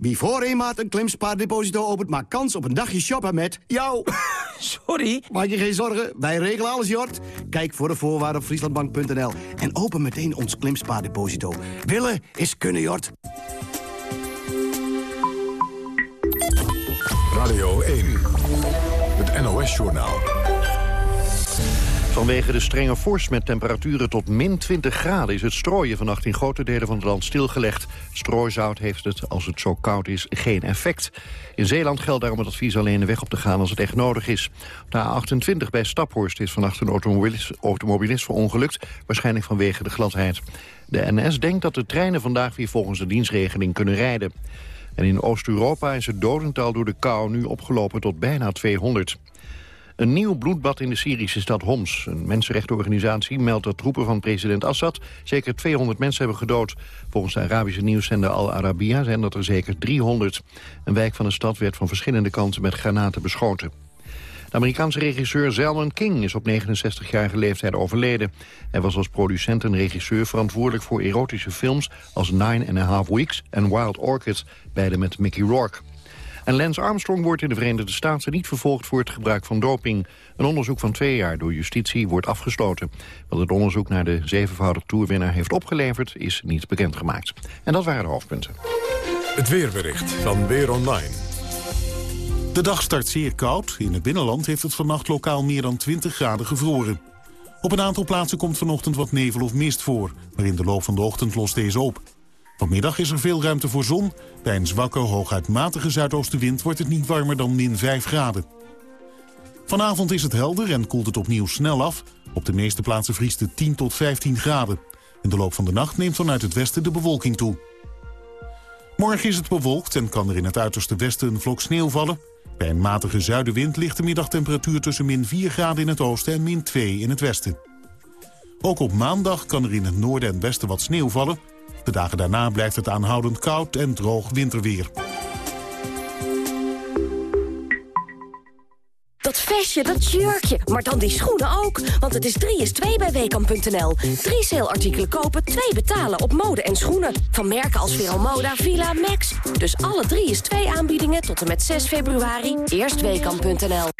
Wie voor een maand een klimspaardeposito opent, maakt kans op een dagje shoppen met jou. Sorry? Maak je geen zorgen, wij regelen alles, Jort. Kijk voor de voorwaarden op frieslandbank.nl en open meteen ons klimspaardeposito. Willen is kunnen, Jort. Radio 1, het NOS-journaal. Vanwege de strenge vorst met temperaturen tot min 20 graden... is het strooien vannacht in grote delen van het land stilgelegd. Strooizout heeft het, als het zo koud is, geen effect. In Zeeland geldt daarom het advies alleen de weg op te gaan als het echt nodig is. Op de A28 bij Staphorst is vannacht een automobilist, automobilist verongelukt... waarschijnlijk vanwege de gladheid. De NS denkt dat de treinen vandaag weer volgens de dienstregeling kunnen rijden. En in Oost-Europa is het dodental door de kou nu opgelopen tot bijna 200. Een nieuw bloedbad in de Syrische stad Homs. Een mensenrechtenorganisatie meldt dat troepen van president Assad... zeker 200 mensen hebben gedood. Volgens de Arabische nieuwszender Al Arabiya zijn dat er zeker 300. Een wijk van de stad werd van verschillende kanten met granaten beschoten. De Amerikaanse regisseur Zelman King is op 69-jarige leeftijd overleden. Hij was als producent en regisseur verantwoordelijk voor erotische films... als Nine and a Half Weeks en Wild Orchid, beide met Mickey Rourke. En Lance Armstrong wordt in de Verenigde Staten niet vervolgd voor het gebruik van doping. Een onderzoek van twee jaar door justitie wordt afgesloten. Wat het onderzoek naar de zevenvoudig toerwinnaar heeft opgeleverd is niet bekendgemaakt. En dat waren de hoofdpunten. Het weerbericht van Weer Online. De dag start zeer koud. In het binnenland heeft het vannacht lokaal meer dan 20 graden gevroren. Op een aantal plaatsen komt vanochtend wat nevel of mist voor. Maar in de loop van de ochtend lost deze op. Vanmiddag is er veel ruimte voor zon. Bij een zwakke, hooguit matige zuidoostenwind wordt het niet warmer dan min 5 graden. Vanavond is het helder en koelt het opnieuw snel af. Op de meeste plaatsen vriest het 10 tot 15 graden. In de loop van de nacht neemt vanuit het westen de bewolking toe. Morgen is het bewolkt en kan er in het uiterste westen een vlok sneeuw vallen. Bij een matige zuidenwind ligt de middagtemperatuur tussen min 4 graden in het oosten en min 2 in het westen. Ook op maandag kan er in het noorden en westen wat sneeuw vallen. De dagen daarna blijft het aanhoudend koud en droog winterweer. Dat vestje, dat jurkje, maar dan die schoenen ook. Want het is 3 is 2 bij Weekamp.nl. Drie saleartikelen kopen, twee betalen op mode en schoenen. Van merken als Vero Moda, Villa, Max. Dus alle 3 is 2 aanbiedingen tot en met 6 februari. Eerst Weekamp.nl.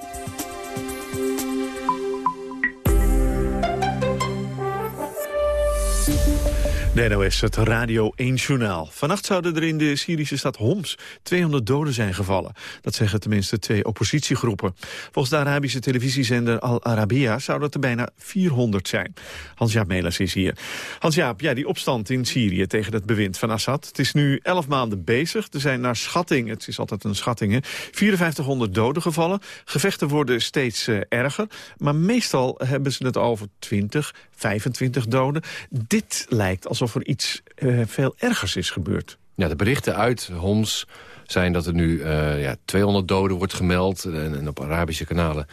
De NOS, het Radio 1 Journaal. Vannacht zouden er in de Syrische stad Homs 200 doden zijn gevallen. Dat zeggen tenminste twee oppositiegroepen. Volgens de Arabische televisiezender Al Arabiya zouden het er bijna 400 zijn. Hans-Jaap Melas is hier. Hans-Jaap, ja, die opstand in Syrië tegen het bewind van Assad. Het is nu 11 maanden bezig. Er zijn naar schatting, het is altijd een schatting, hè, 5400 doden gevallen. Gevechten worden steeds uh, erger. Maar meestal hebben ze het over 20, 25 doden. Dit lijkt alsof er iets uh, veel ergers is gebeurd. Ja, de berichten uit Homs zijn dat er nu uh, ja, 200 doden wordt gemeld. En, en, op Arabische kanalen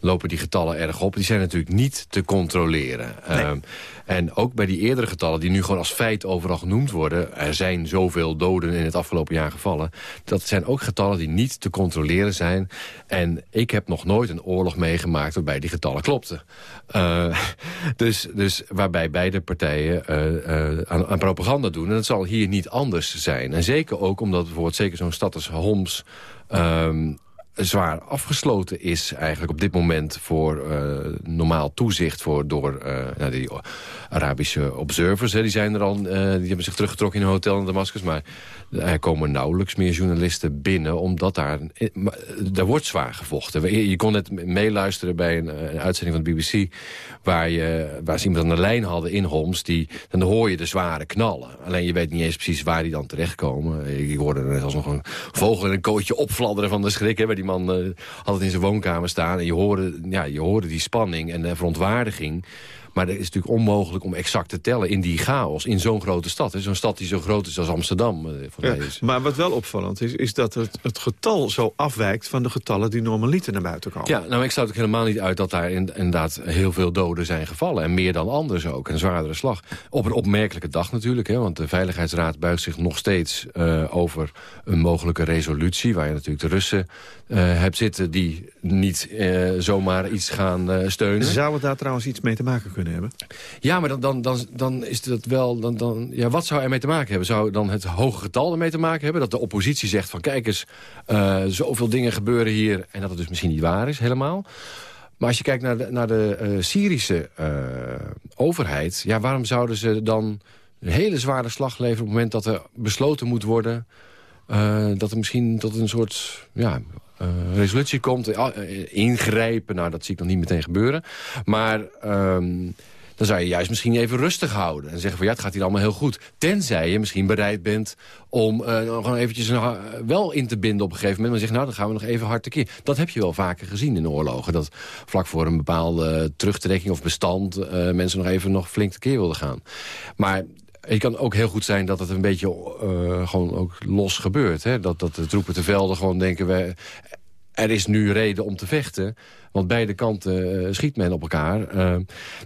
lopen die getallen erg op. Die zijn natuurlijk niet te controleren. Nee. Um, en ook bij die eerdere getallen, die nu gewoon als feit overal genoemd worden... er zijn zoveel doden in het afgelopen jaar gevallen... dat zijn ook getallen die niet te controleren zijn. En ik heb nog nooit een oorlog meegemaakt waarbij die getallen klopten. Uh, dus, dus waarbij beide partijen uh, uh, aan, aan propaganda doen. En dat zal hier niet anders zijn. En zeker ook omdat bijvoorbeeld zeker zo'n stad als Homs... Um, zwaar afgesloten is eigenlijk op dit moment voor uh, normaal toezicht voor, door uh, nou, die Arabische observers. Hè, die zijn er al, uh, die hebben zich teruggetrokken in een hotel in Damascus. Maar er komen nauwelijks meer journalisten binnen, omdat daar, daar wordt zwaar gevochten. Je kon net meeluisteren bij een, uitzending van de BBC, waar, je, waar ze iemand aan de lijn hadden in Homs, die, dan hoor je de zware knallen. Alleen je weet niet eens precies waar die dan terechtkomen. Je hoorde net als nog een vogel in een kootje opfladderen van de schrik, hè, man uh, had het in zijn woonkamer staan. En je hoorde, ja, je hoorde die spanning en de verontwaardiging Maar het is natuurlijk onmogelijk om exact te tellen in die chaos... in zo'n grote stad. Zo'n stad die zo groot is als Amsterdam. eh, Ja, maar wat wel opvallend is, is dat het, het getal zo afwijkt... van de getallen die normaliter naar buiten komen. Ja, nou, ik sluit ook helemaal niet uit dat daar in- inderdaad heel veel doden zijn gevallen. En meer dan anders ook. Een zwaardere slag. Op een opmerkelijke dag natuurlijk. Hè, want de Veiligheidsraad buigt zich nog steeds eh, over een mogelijke resolutie. Waar je natuurlijk de Russen eh, hebt zitten die niet eh, zomaar iets gaan eh, steunen. Zou het daar trouwens iets mee te maken kunnen hebben? Ja, maar dan, dan, dan, dan is dat wel... Dan, dan, ja, wat zou er mee te maken hebben? Zou dan het hoge getal ermee te maken hebben? Dat de oppositie zegt van kijk eens, zoveel dingen gebeuren hier... en dat het dus misschien niet waar is helemaal. Maar als je kijkt naar de, naar de Syrische overheid... Ja, waarom zouden ze dan een hele zware slag leveren... op het moment dat er besloten moet worden... dat er misschien tot een soort ja, eh, resolutie komt. Eh, ingrijpen, nou dat zie ik nog niet meteen gebeuren. Maar ehm, dan zou je juist misschien even rustig houden. En zeggen van ja, het gaat hier allemaal heel goed. Tenzij je misschien bereid bent om eh, gewoon eventjes wel in te binden op een gegeven moment. Maar zeg nou, dan gaan we nog even hard tekeer. Dat heb je wel vaker gezien in oorlogen. Dat vlak voor een bepaalde terugtrekking of bestand... eh, mensen nog even nog flink tekeer wilden gaan. Maar het kan ook heel goed zijn dat het een beetje eh, gewoon ook los gebeurt. Hè? Dat, dat de troepen te velden gewoon denken... We, er is nu reden om te vechten. Want beide kanten eh, schiet men op elkaar. Eh,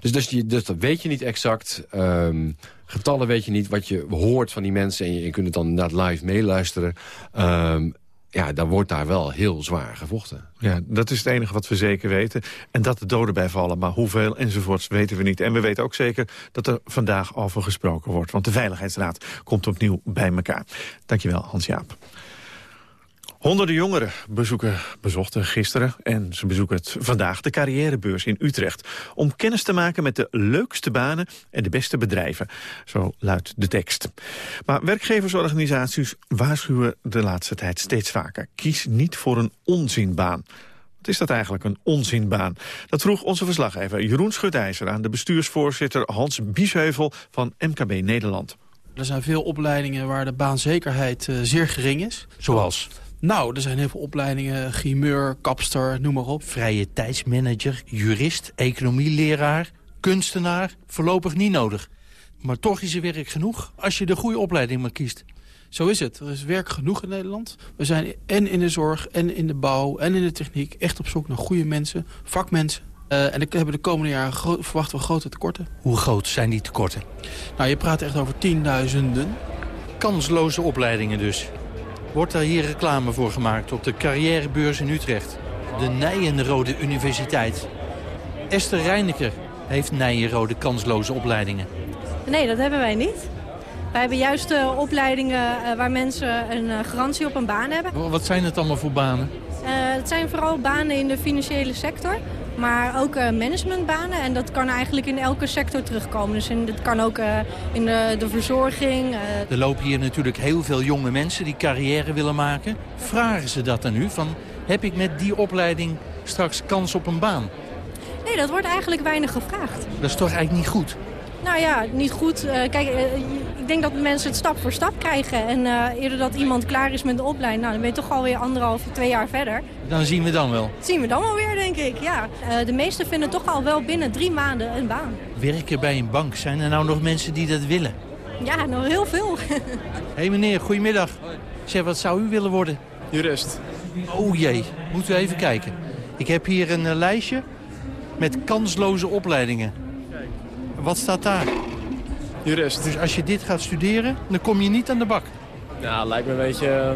dus, dus, je, dus dat weet je niet exact. Ehm, getallen weet je niet. Wat je hoort van die mensen. En je, kunt het dan inderdaad live meeluisteren. Ehm, ja, dan wordt daar wel heel zwaar gevochten. Ja, dat is het enige wat we zeker weten. En dat de doden bijvallen, maar hoeveel enzovoorts weten we niet. En we weten ook zeker dat er vandaag over gesproken wordt. Want de Veiligheidsraad komt opnieuw bij elkaar. Dankjewel, Hans-Jaap. Honderden jongeren bezoeken, bezochten gisteren en ze bezoeken het vandaag de carrièrebeurs in Utrecht. Om kennis te maken met de leukste banen en de beste bedrijven. Zo luidt de tekst. Maar werkgeversorganisaties waarschuwen de laatste tijd steeds vaker. Kies niet voor een onzinbaan. Wat is dat eigenlijk, een onzinbaan? Dat vroeg onze verslaggever Jeroen Schutijzer aan de bestuursvoorzitter Hans Biesheuvel van MKB Nederland. Er zijn veel opleidingen waar de baanzekerheid eh, zeer gering is. Zoals? Nou, er zijn heel veel opleidingen, grimeur, kapster, noem maar op. Vrije tijdsmanager, jurist, economieleraar, kunstenaar. Voorlopig niet nodig. Maar toch is er werk genoeg als je de goede opleiding maar kiest. Zo is het. Er is werk genoeg in Nederland. We zijn en in de zorg, en in de bouw, en in de techniek... echt op zoek naar goede mensen, vakmensen. Eh, en ik hebben de komende jaren verwachten we grote tekorten. Hoe groot zijn die tekorten? Nou, je praat echt over tienduizenden. Kansloze opleidingen dus. Wordt daar hier reclame voor gemaakt op de carrièrebeurs in Utrecht. De Nijenrode Universiteit. Esther Reineker heeft Nijenrode kansloze opleidingen. Nee, dat hebben wij niet. Wij hebben juist eh, opleidingen eh, waar mensen een eh, garantie op een baan hebben. Wat zijn het allemaal voor banen? Eh, het zijn vooral banen in de financiële sector, maar ook eh, managementbanen. En dat kan eigenlijk in elke sector terugkomen. Dus in, dat kan ook eh, in de, de verzorging. eh, Er lopen hier natuurlijk heel veel jonge mensen die carrière willen maken. Vragen ze dat dan nu? Van, heb ik met die opleiding straks kans op een baan? Nee, dat wordt eigenlijk weinig gevraagd. Dat is toch eigenlijk niet goed? Nou ja, niet goed. Kijk, ik denk dat mensen het stap voor stap krijgen. En eh, eerder dat iemand klaar is met de opleiding, nou, dan ben je toch alweer anderhalf, twee jaar verder. Dan zien we dan wel. Dat zien we dan wel weer, denk ik. Ja. Eh, de meesten vinden toch al wel binnen drie maanden een baan. Werken bij een bank. Zijn er nou nog mensen die dat willen? Ja, nog heel veel. Hé hey meneer, goedemiddag. Zeg, wat zou u willen worden? Jurist. Oh jee, moeten we even kijken. Ik heb hier een eh, lijstje met kansloze opleidingen. Wat staat daar? Jurist. Dus als je dit gaat studeren, dan kom je niet aan de bak. Ja, lijkt me een beetje eh,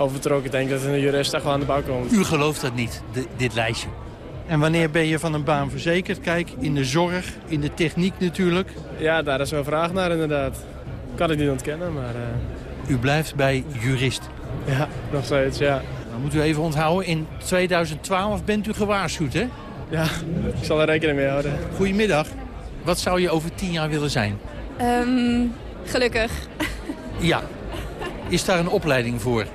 overtrokken. Ik denk dat een jurist echt wel aan de bak komt. U gelooft dat niet, dit lijstje. En wanneer ben je van een baan verzekerd? Kijk, in de zorg, in de techniek natuurlijk. Ja, daar is wel vraag naar inderdaad. Kan ik niet ontkennen, maar eh, U blijft bij jurist. ja, nog steeds, ja. Dan moet u even onthouden, in 2012 bent u gewaarschuwd, hè? Ja, ik zal er rekening mee houden. Goedemiddag. Wat zou je over tien jaar willen zijn? Ehm, gelukkig. Ja. Is daar een opleiding voor?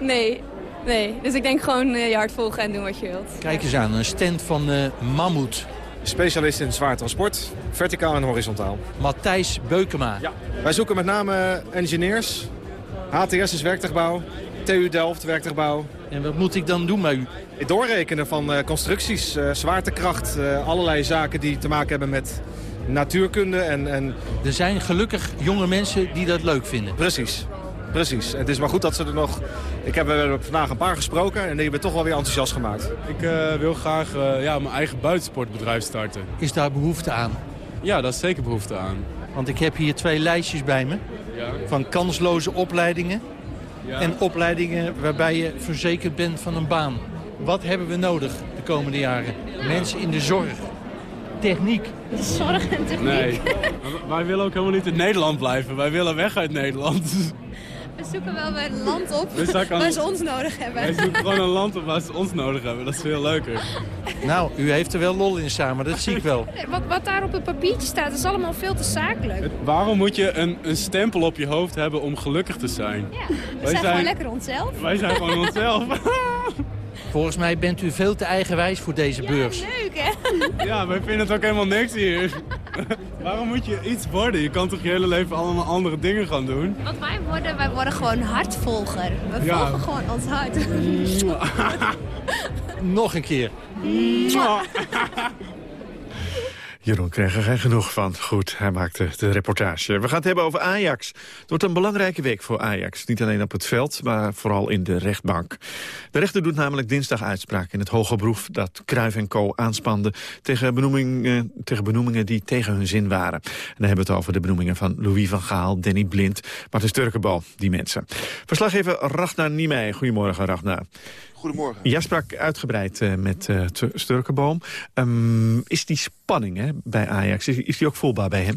Nee, nee. Dus ik denk gewoon eh, je hart volgen en doen wat je wilt. Kijk eens aan, een stand van eh Mammoet. Specialist in zwaar transport, verticaal en horizontaal. Matthijs Beukema. Ja. Wij zoeken met name engineers. HTS is werktuigbouw. TU Delft, werktuigbouw. En wat moet ik dan doen bij u? Doorrekenen van uh, constructies, uh, zwaartekracht, uh, allerlei zaken die te maken hebben met natuurkunde. En, en... Er zijn gelukkig jonge mensen die dat leuk vinden. Precies. Precies. Het is maar goed dat ze er nog... Ik heb er vandaag een paar gesproken en die hebben toch wel weer enthousiast gemaakt. Ik uh, wil graag uh, ja, mijn eigen buitensportbedrijf starten. Is daar behoefte aan? Ja, daar is zeker behoefte aan. Want ik heb hier twee lijstjes bij me. Ja. Van kansloze opleidingen. En opleidingen waarbij je verzekerd bent van een baan. Wat hebben we nodig de komende jaren? Mensen in de zorg. Techniek. Zorg en techniek. Nee, wij willen ook helemaal niet in Nederland blijven. Wij willen weg uit Nederland. We zoeken wel bij een land op Dus kan- waar ze ons nodig hebben. Wij zoeken gewoon een land op waar ze ons nodig hebben. Dat is veel leuker. Nou, u heeft er wel lol in samen, dat zie ik wel. Wat, wat daar op het papiertje staat, is allemaal veel te zakelijk. Waarom moet je een, een stempel op je hoofd hebben om gelukkig te zijn? Ja, we zijn, gewoon lekker onszelf. Wij zijn gewoon onszelf. Volgens mij bent u veel te eigenwijs voor deze beurs. Leuk, hè? Ja, wij vinden het ook helemaal niks hier. Waarom moet je iets worden? Je kan toch je hele leven allemaal andere dingen gaan doen? Wat wij worden, wij worden gewoon hartvolger. We Ja. volgen gewoon ons hart. Nog een keer. Jeroen kreeg er geen genoeg van. Goed, hij maakte de reportage. We gaan het hebben over Ajax. Het wordt een belangrijke week voor Ajax. Niet alleen op het veld, maar vooral in de rechtbank. De rechter doet namelijk dinsdag uitspraak in het hoge beroep... dat Cruijff en Co. aanspande tegen, benoeming, eh, tegen benoemingen die tegen hun zin waren. En dan hebben we het over de benoemingen van Louis van Gaal, Danny Blind... Martin Sturkenbal, die mensen. Verslaggever Ragnar Niemeij. Goedemorgen, Ragnar. Goedemorgen. Jij sprak uitgebreid eh, met T- Sturkenboom. Ehm, is die spanning hè, bij Ajax, is die ook voelbaar bij hem?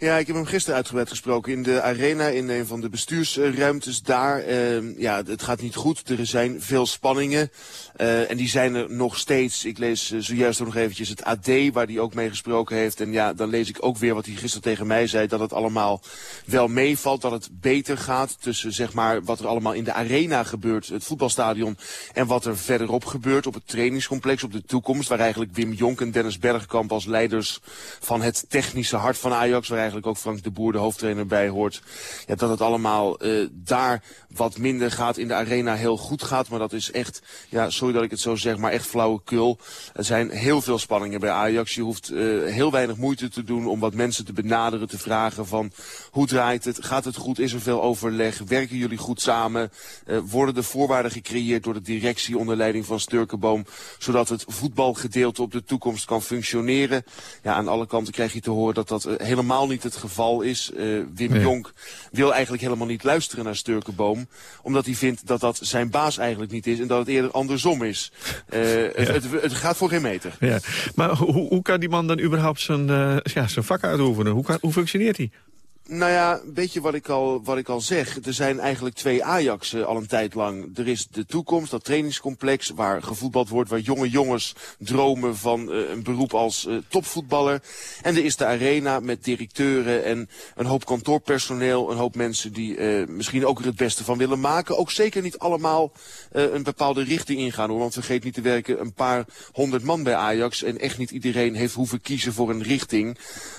Ja, ik heb hem gisteren uitgebreid gesproken in de arena, in een van de bestuursruimtes daar. Eh, ja, het gaat niet goed. Er zijn veel spanningen. Eh, en die zijn er nog steeds. Ik lees eh, zojuist nog eventjes het AD, waar hij ook mee gesproken heeft. En ja, dan lees ik ook weer wat hij gisteren tegen mij zei. Dat het allemaal wel meevalt, dat het beter gaat tussen zeg maar wat er allemaal in de arena gebeurt, het voetbalstadion. En wat er verderop gebeurt op het trainingscomplex, op de toekomst. Waar eigenlijk Wim Jonk en Dennis Bergkamp als leiders van het technische hart van Ajax, eigenlijk ook Frank de Boer, de hoofdtrainer, bij hoort. Ja, dat het allemaal eh, daar wat minder gaat, in de arena heel goed gaat. Maar dat is echt, ja, sorry dat ik het zo zeg, maar echt flauwekul. Er zijn heel veel spanningen bij Ajax. Je hoeft eh, heel weinig moeite te doen om wat mensen te benaderen, te vragen van hoe draait het, gaat het goed, is er veel overleg, werken jullie goed samen, Eh, worden de voorwaarden gecreëerd door de directie onder leiding van Sturkenboom, zodat het voetbalgedeelte op de toekomst kan functioneren. Ja, aan alle kanten krijg je te horen dat dat helemaal niet het geval is. Eh, Wim Nee. Jonk wil eigenlijk helemaal niet luisteren naar Sturkenboom, omdat hij vindt dat dat zijn baas eigenlijk niet is en dat het eerder andersom is. Eh, het, het, het gaat voor geen meter. Ja. Maar hoe, hoe kan die man dan überhaupt zijn, eh, ja, zijn vak uitoefenen? Hoe, kan, hoe functioneert hij? Nou ja, weet je wat ik al, wat ik al zeg? Er zijn eigenlijk twee Ajax al een tijd lang. Er is de toekomst, dat trainingscomplex waar gevoetbald wordt, waar jonge jongens dromen van eh, een beroep als eh, topvoetballer. En er is de arena met directeuren en een hoop kantoorpersoneel, een hoop mensen die eh, misschien ook er het beste van willen maken. Ook zeker niet allemaal een bepaalde richting ingaan hoor. Want vergeet niet te werken een paar honderd man bij Ajax. En echt niet iedereen heeft hoeven kiezen voor een richting.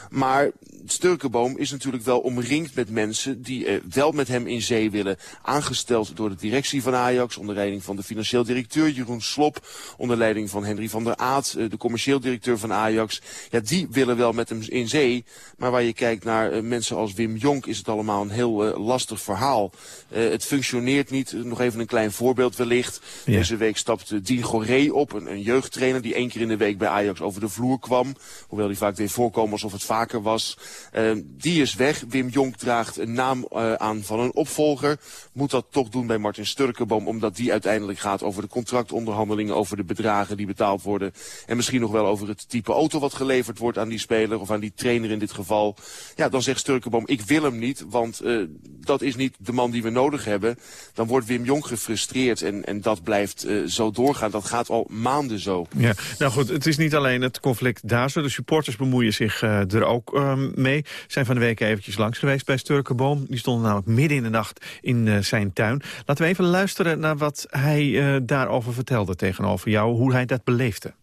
Maar Sturkenboom is natuurlijk wel omringd met mensen die eh, wel met hem in zee willen. Aangesteld door de directie van Ajax, onder leiding van de financieel directeur Jeroen Slop, onder leiding van Henry van der Aat, eh, de commercieel directeur van Ajax. Ja, die willen wel met hem in zee. Maar waar je kijkt naar eh, mensen als Wim Jonk is het allemaal een heel lastig verhaal. Het functioneert niet. Nog even een klein voorbeeld wellicht. Ja. Deze week stapte Dien Goré op, een, een jeugdtrainer die één keer in de week bij Ajax over de vloer kwam. Hoewel die vaak weer voorkomen alsof het was. Eh, die is weg. Wim Jonk draagt een naam eh, aan van een opvolger. Moet dat toch doen bij Martin Sturkenboom, omdat die uiteindelijk gaat over de contractonderhandelingen, over de bedragen die betaald worden. En misschien nog wel over het type auto wat geleverd wordt aan die speler of aan die trainer in dit geval. Ja, dan zegt Sturkenboom, ik wil hem niet, want eh, dat is niet de man die we nodig hebben. Dan wordt Wim Jonk gefrustreerd en, en dat blijft eh, zo doorgaan. Dat gaat al maanden zo. Ja, nou goed, het is niet alleen het conflict daar zo. De supporters bemoeien zich eh, er ook eh, mee. Zijn van de week eventjes langs geweest bij Sturkenboom. Die stonden namelijk midden in de nacht in eh, zijn tuin. Laten we even luisteren naar wat hij eh, daarover vertelde tegenover jou. Hoe hij dat beleefde.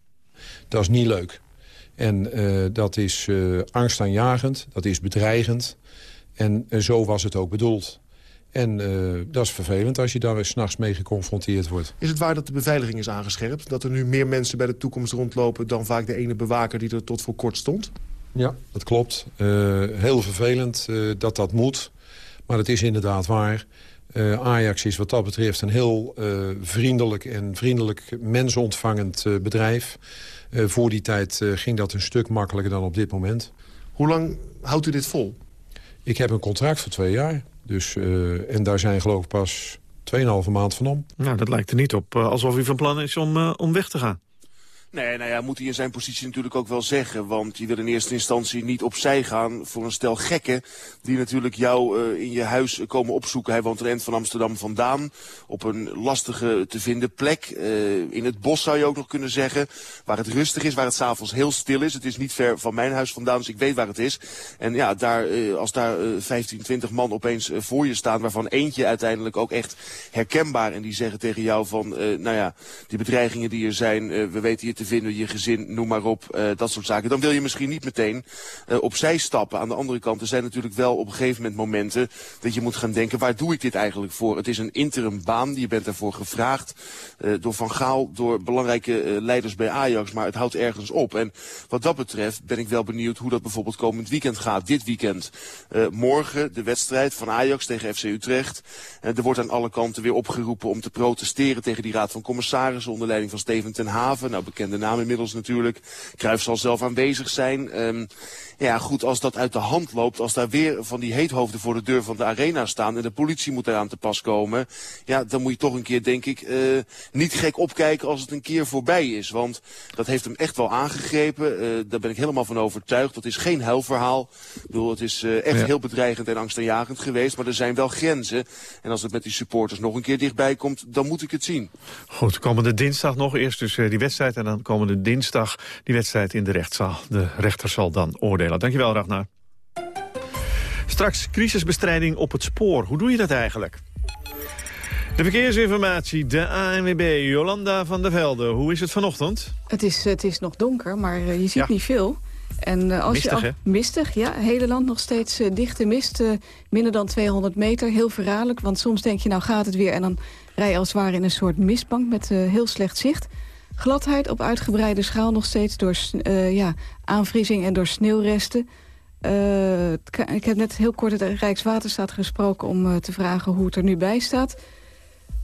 Dat is niet leuk. En eh, dat is eh, angstaanjagend, dat is bedreigend. En zo was het ook bedoeld. En uh, dat is vervelend als je daar eens s'nachts mee geconfronteerd wordt. Is het waar dat de beveiliging is aangescherpt? Dat er nu meer mensen bij de toekomst rondlopen... dan vaak de ene bewaker die er tot voor kort stond? Ja, dat klopt. Uh, heel vervelend uh, dat dat moet. Maar het is inderdaad waar. Uh, Ajax is wat dat betreft een heel vriendelijk en vriendelijk mensontvangend bedrijf. voor die tijd ging dat een stuk makkelijker dan op dit moment. Hoe lang houdt u dit vol? Ik heb een contract voor twee jaar. Dus, uh, en daar zijn geloof ik pas 2,5 maand van om. Nou, dat lijkt er niet op uh, alsof u van plan is om, uh, om weg te gaan. Nee, nou ja, moet hij in zijn positie natuurlijk ook wel zeggen. Want je wil in eerste instantie niet opzij gaan voor een stel gekken... die natuurlijk jou uh, in je huis komen opzoeken. Hij woont er eind van Amsterdam vandaan. Op een lastige te vinden plek. Uh, in het bos zou je ook nog kunnen zeggen. Waar het rustig is, waar het s'avonds heel stil is. Het is niet ver van mijn huis vandaan, dus ik weet waar het is. En ja, daar, uh, als daar 15, 20 man opeens voor je staan... waarvan eentje uiteindelijk ook echt herkenbaar... en die zeggen tegen jou van, nou ja, die bedreigingen die er zijn... we weten je te vinden, je gezin, noem maar op, uh, dat soort zaken. Dan wil je misschien niet meteen uh, opzij stappen. Aan de andere kant, er zijn natuurlijk wel op een gegeven moment momenten dat je moet gaan denken, waar doe ik dit eigenlijk voor? Het is een interim baan, je bent daarvoor gevraagd uh, door Van Gaal, door belangrijke leiders bij Ajax, maar het houdt ergens op. En wat dat betreft ben ik wel benieuwd hoe dat bijvoorbeeld komend weekend gaat. Dit weekend, morgen de wedstrijd van Ajax tegen FC Utrecht. er wordt aan alle kanten weer opgeroepen om te protesteren tegen die raad van commissarissen onder leiding van Steven ten Haven. Nou, bekende naam inmiddels natuurlijk. Cruijff zal zelf aanwezig zijn. Um, ja, goed, als dat uit de hand loopt, als daar weer van die heethoofden voor de deur van de arena staan en de politie moet eraan te pas komen, ja, dan moet je toch een keer, denk ik, uh, niet gek opkijken als het een keer voorbij is. Want dat heeft hem echt wel aangegrepen. Uh, daar ben ik helemaal van overtuigd. Dat is geen huilverhaal. Ik bedoel, het is uh, echt ja. heel bedreigend en angstaanjagend geweest, maar er zijn wel grenzen. En als het met die supporters nog een keer dichtbij komt, dan moet ik het zien. Goed, komende dinsdag nog eerst dus die wedstrijd en dan komende dinsdag die wedstrijd in de rechtszaal. De rechter zal dan oordelen. Dankjewel, Ragnar. Straks crisisbestrijding op het spoor. Hoe doe je dat eigenlijk? De verkeersinformatie, de ANWB, Jolanda van der Velde. Hoe is het vanochtend? Het is, het is nog donker, maar je ziet ja. niet veel. En uh, als mistig, je? Mistig, ja. Hele land nog steeds uh, dichte mist. Uh, minder dan 200 meter. Heel verraderlijk, want soms denk je nou gaat het weer... en dan rij je als het ware in een soort mistbank met heel slecht zicht. Gladheid op uitgebreide schaal nog steeds door uh, ja, aanvriezing en door sneeuwresten. Uh, ik heb net heel kort het Rijkswaterstaat gesproken om uh, te vragen hoe het er nu bij staat.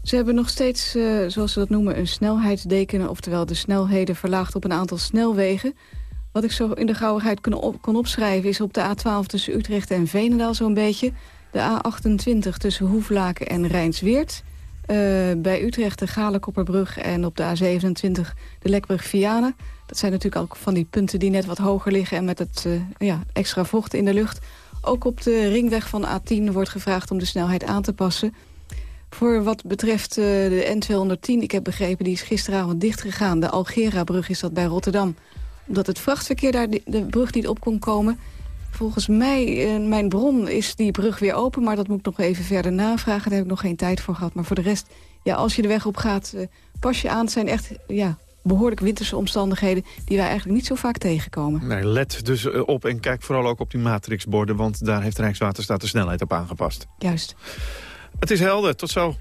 Ze hebben nog steeds, zoals ze dat noemen, een snelheidsdeken... oftewel de snelheden verlaagd op een aantal snelwegen. Wat ik zo in de gauwigheid kon, kon opschrijven is op de A12 tussen Utrecht en Veenendaal zo'n beetje... de A28 tussen Hoeflaken en Rijnsweert... Uh, bij Utrecht de Galenkopperbrug en op de A27 de Lekbrug-Vianen. Dat zijn natuurlijk ook van die punten die net wat hoger liggen... en met het uh, ja, extra vocht in de lucht. Ook op de ringweg van A10 wordt gevraagd om de snelheid aan te passen. Voor wat betreft uh, de N210, ik heb begrepen, die is gisteravond dichtgegaan. De Algera-brug is dat bij Rotterdam. Omdat het vrachtverkeer daar de brug niet op kon komen... Volgens mij, uh, mijn bron, is die brug weer open. Maar dat moet ik nog even verder navragen. Daar heb ik nog geen tijd voor gehad. Maar voor de rest, ja, als je de weg op gaat, uh, pas je aan. Het zijn echt ja, behoorlijk winterse omstandigheden... die wij eigenlijk niet zo vaak tegenkomen. Nee, let dus uh, op en kijk vooral ook op die matrixborden... want daar heeft Rijkswaterstaat de snelheid op aangepast. Juist. Het is helder. Tot zo.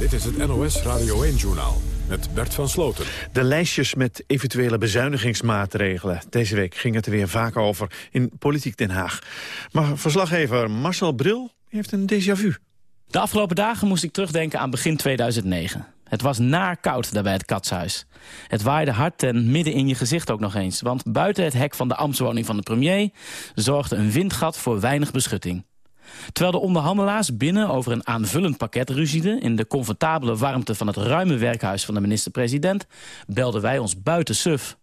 Dit is het NOS Radio 1-journaal met Bert van Sloten. De lijstjes met eventuele bezuinigingsmaatregelen. Deze week ging het er weer vaak over in Politiek Den Haag. Maar verslaggever Marcel Bril heeft een déjà vu. De afgelopen dagen moest ik terugdenken aan begin 2009. Het was naar koud daar bij het katshuis. Het waaide hard en midden in je gezicht ook nog eens. Want buiten het hek van de ambtswoning van de premier... zorgde een windgat voor weinig beschutting. Terwijl de onderhandelaars binnen over een aanvullend pakket ruzieden... in de comfortabele warmte van het ruime werkhuis van de minister-president... belden wij ons buiten suf.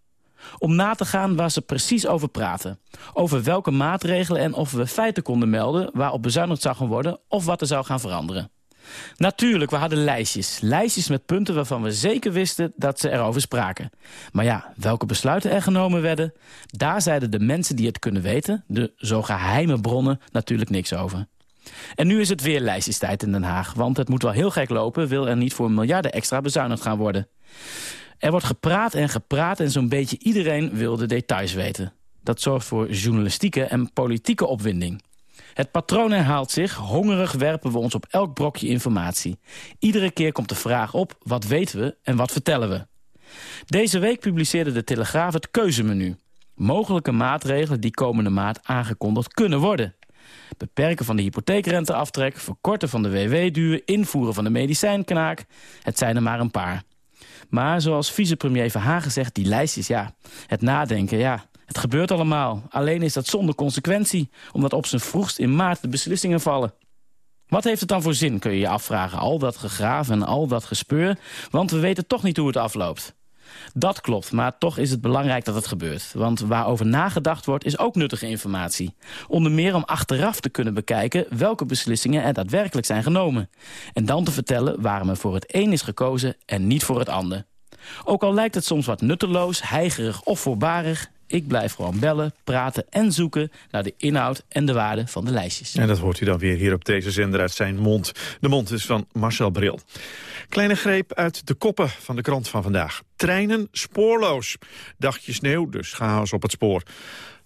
Om na te gaan waar ze precies over praten. Over welke maatregelen en of we feiten konden melden... waarop bezuinigd zou gaan worden of wat er zou gaan veranderen. Natuurlijk, we hadden lijstjes. Lijstjes met punten waarvan we zeker wisten dat ze erover spraken. Maar ja, welke besluiten er genomen werden... daar zeiden de mensen die het kunnen weten... de zo geheime bronnen natuurlijk niks over. En nu is het weer lijstjestijd in Den Haag. Want het moet wel heel gek lopen... wil er niet voor miljarden extra bezuinigd gaan worden. Er wordt gepraat en gepraat en zo'n beetje iedereen wil de details weten. Dat zorgt voor journalistieke en politieke opwinding. Het patroon herhaalt zich. Hongerig werpen we ons op elk brokje informatie. Iedere keer komt de vraag op, wat weten we en wat vertellen we? Deze week publiceerde de Telegraaf het keuzemenu. Mogelijke maatregelen die komende maand aangekondigd kunnen worden. Beperken van de hypotheekrenteaftrek, verkorten van de WW-duur... invoeren van de medicijnknaak. Het zijn er maar een paar. Maar zoals vicepremier Verhagen zegt, die lijstjes, ja, het nadenken, ja, het gebeurt allemaal. Alleen is dat zonder consequentie, omdat op zijn vroegst in maart de beslissingen vallen. Wat heeft het dan voor zin, kun je je afvragen. Al dat gegraven en al dat gespeur, want we weten toch niet hoe het afloopt. Dat klopt, maar toch is het belangrijk dat het gebeurt. Want waarover nagedacht wordt is ook nuttige informatie. Onder meer om achteraf te kunnen bekijken welke beslissingen er daadwerkelijk zijn genomen. En dan te vertellen waarom er voor het een is gekozen en niet voor het ander. Ook al lijkt het soms wat nutteloos, heigerig of voorbarig... Ik blijf gewoon bellen, praten en zoeken naar de inhoud en de waarde van de lijstjes. En dat hoort u dan weer hier op deze zender uit zijn mond. De mond is van Marcel Bril. Kleine greep uit de koppen van de krant van vandaag. Treinen spoorloos. Dagje sneeuw, dus chaos op het spoor.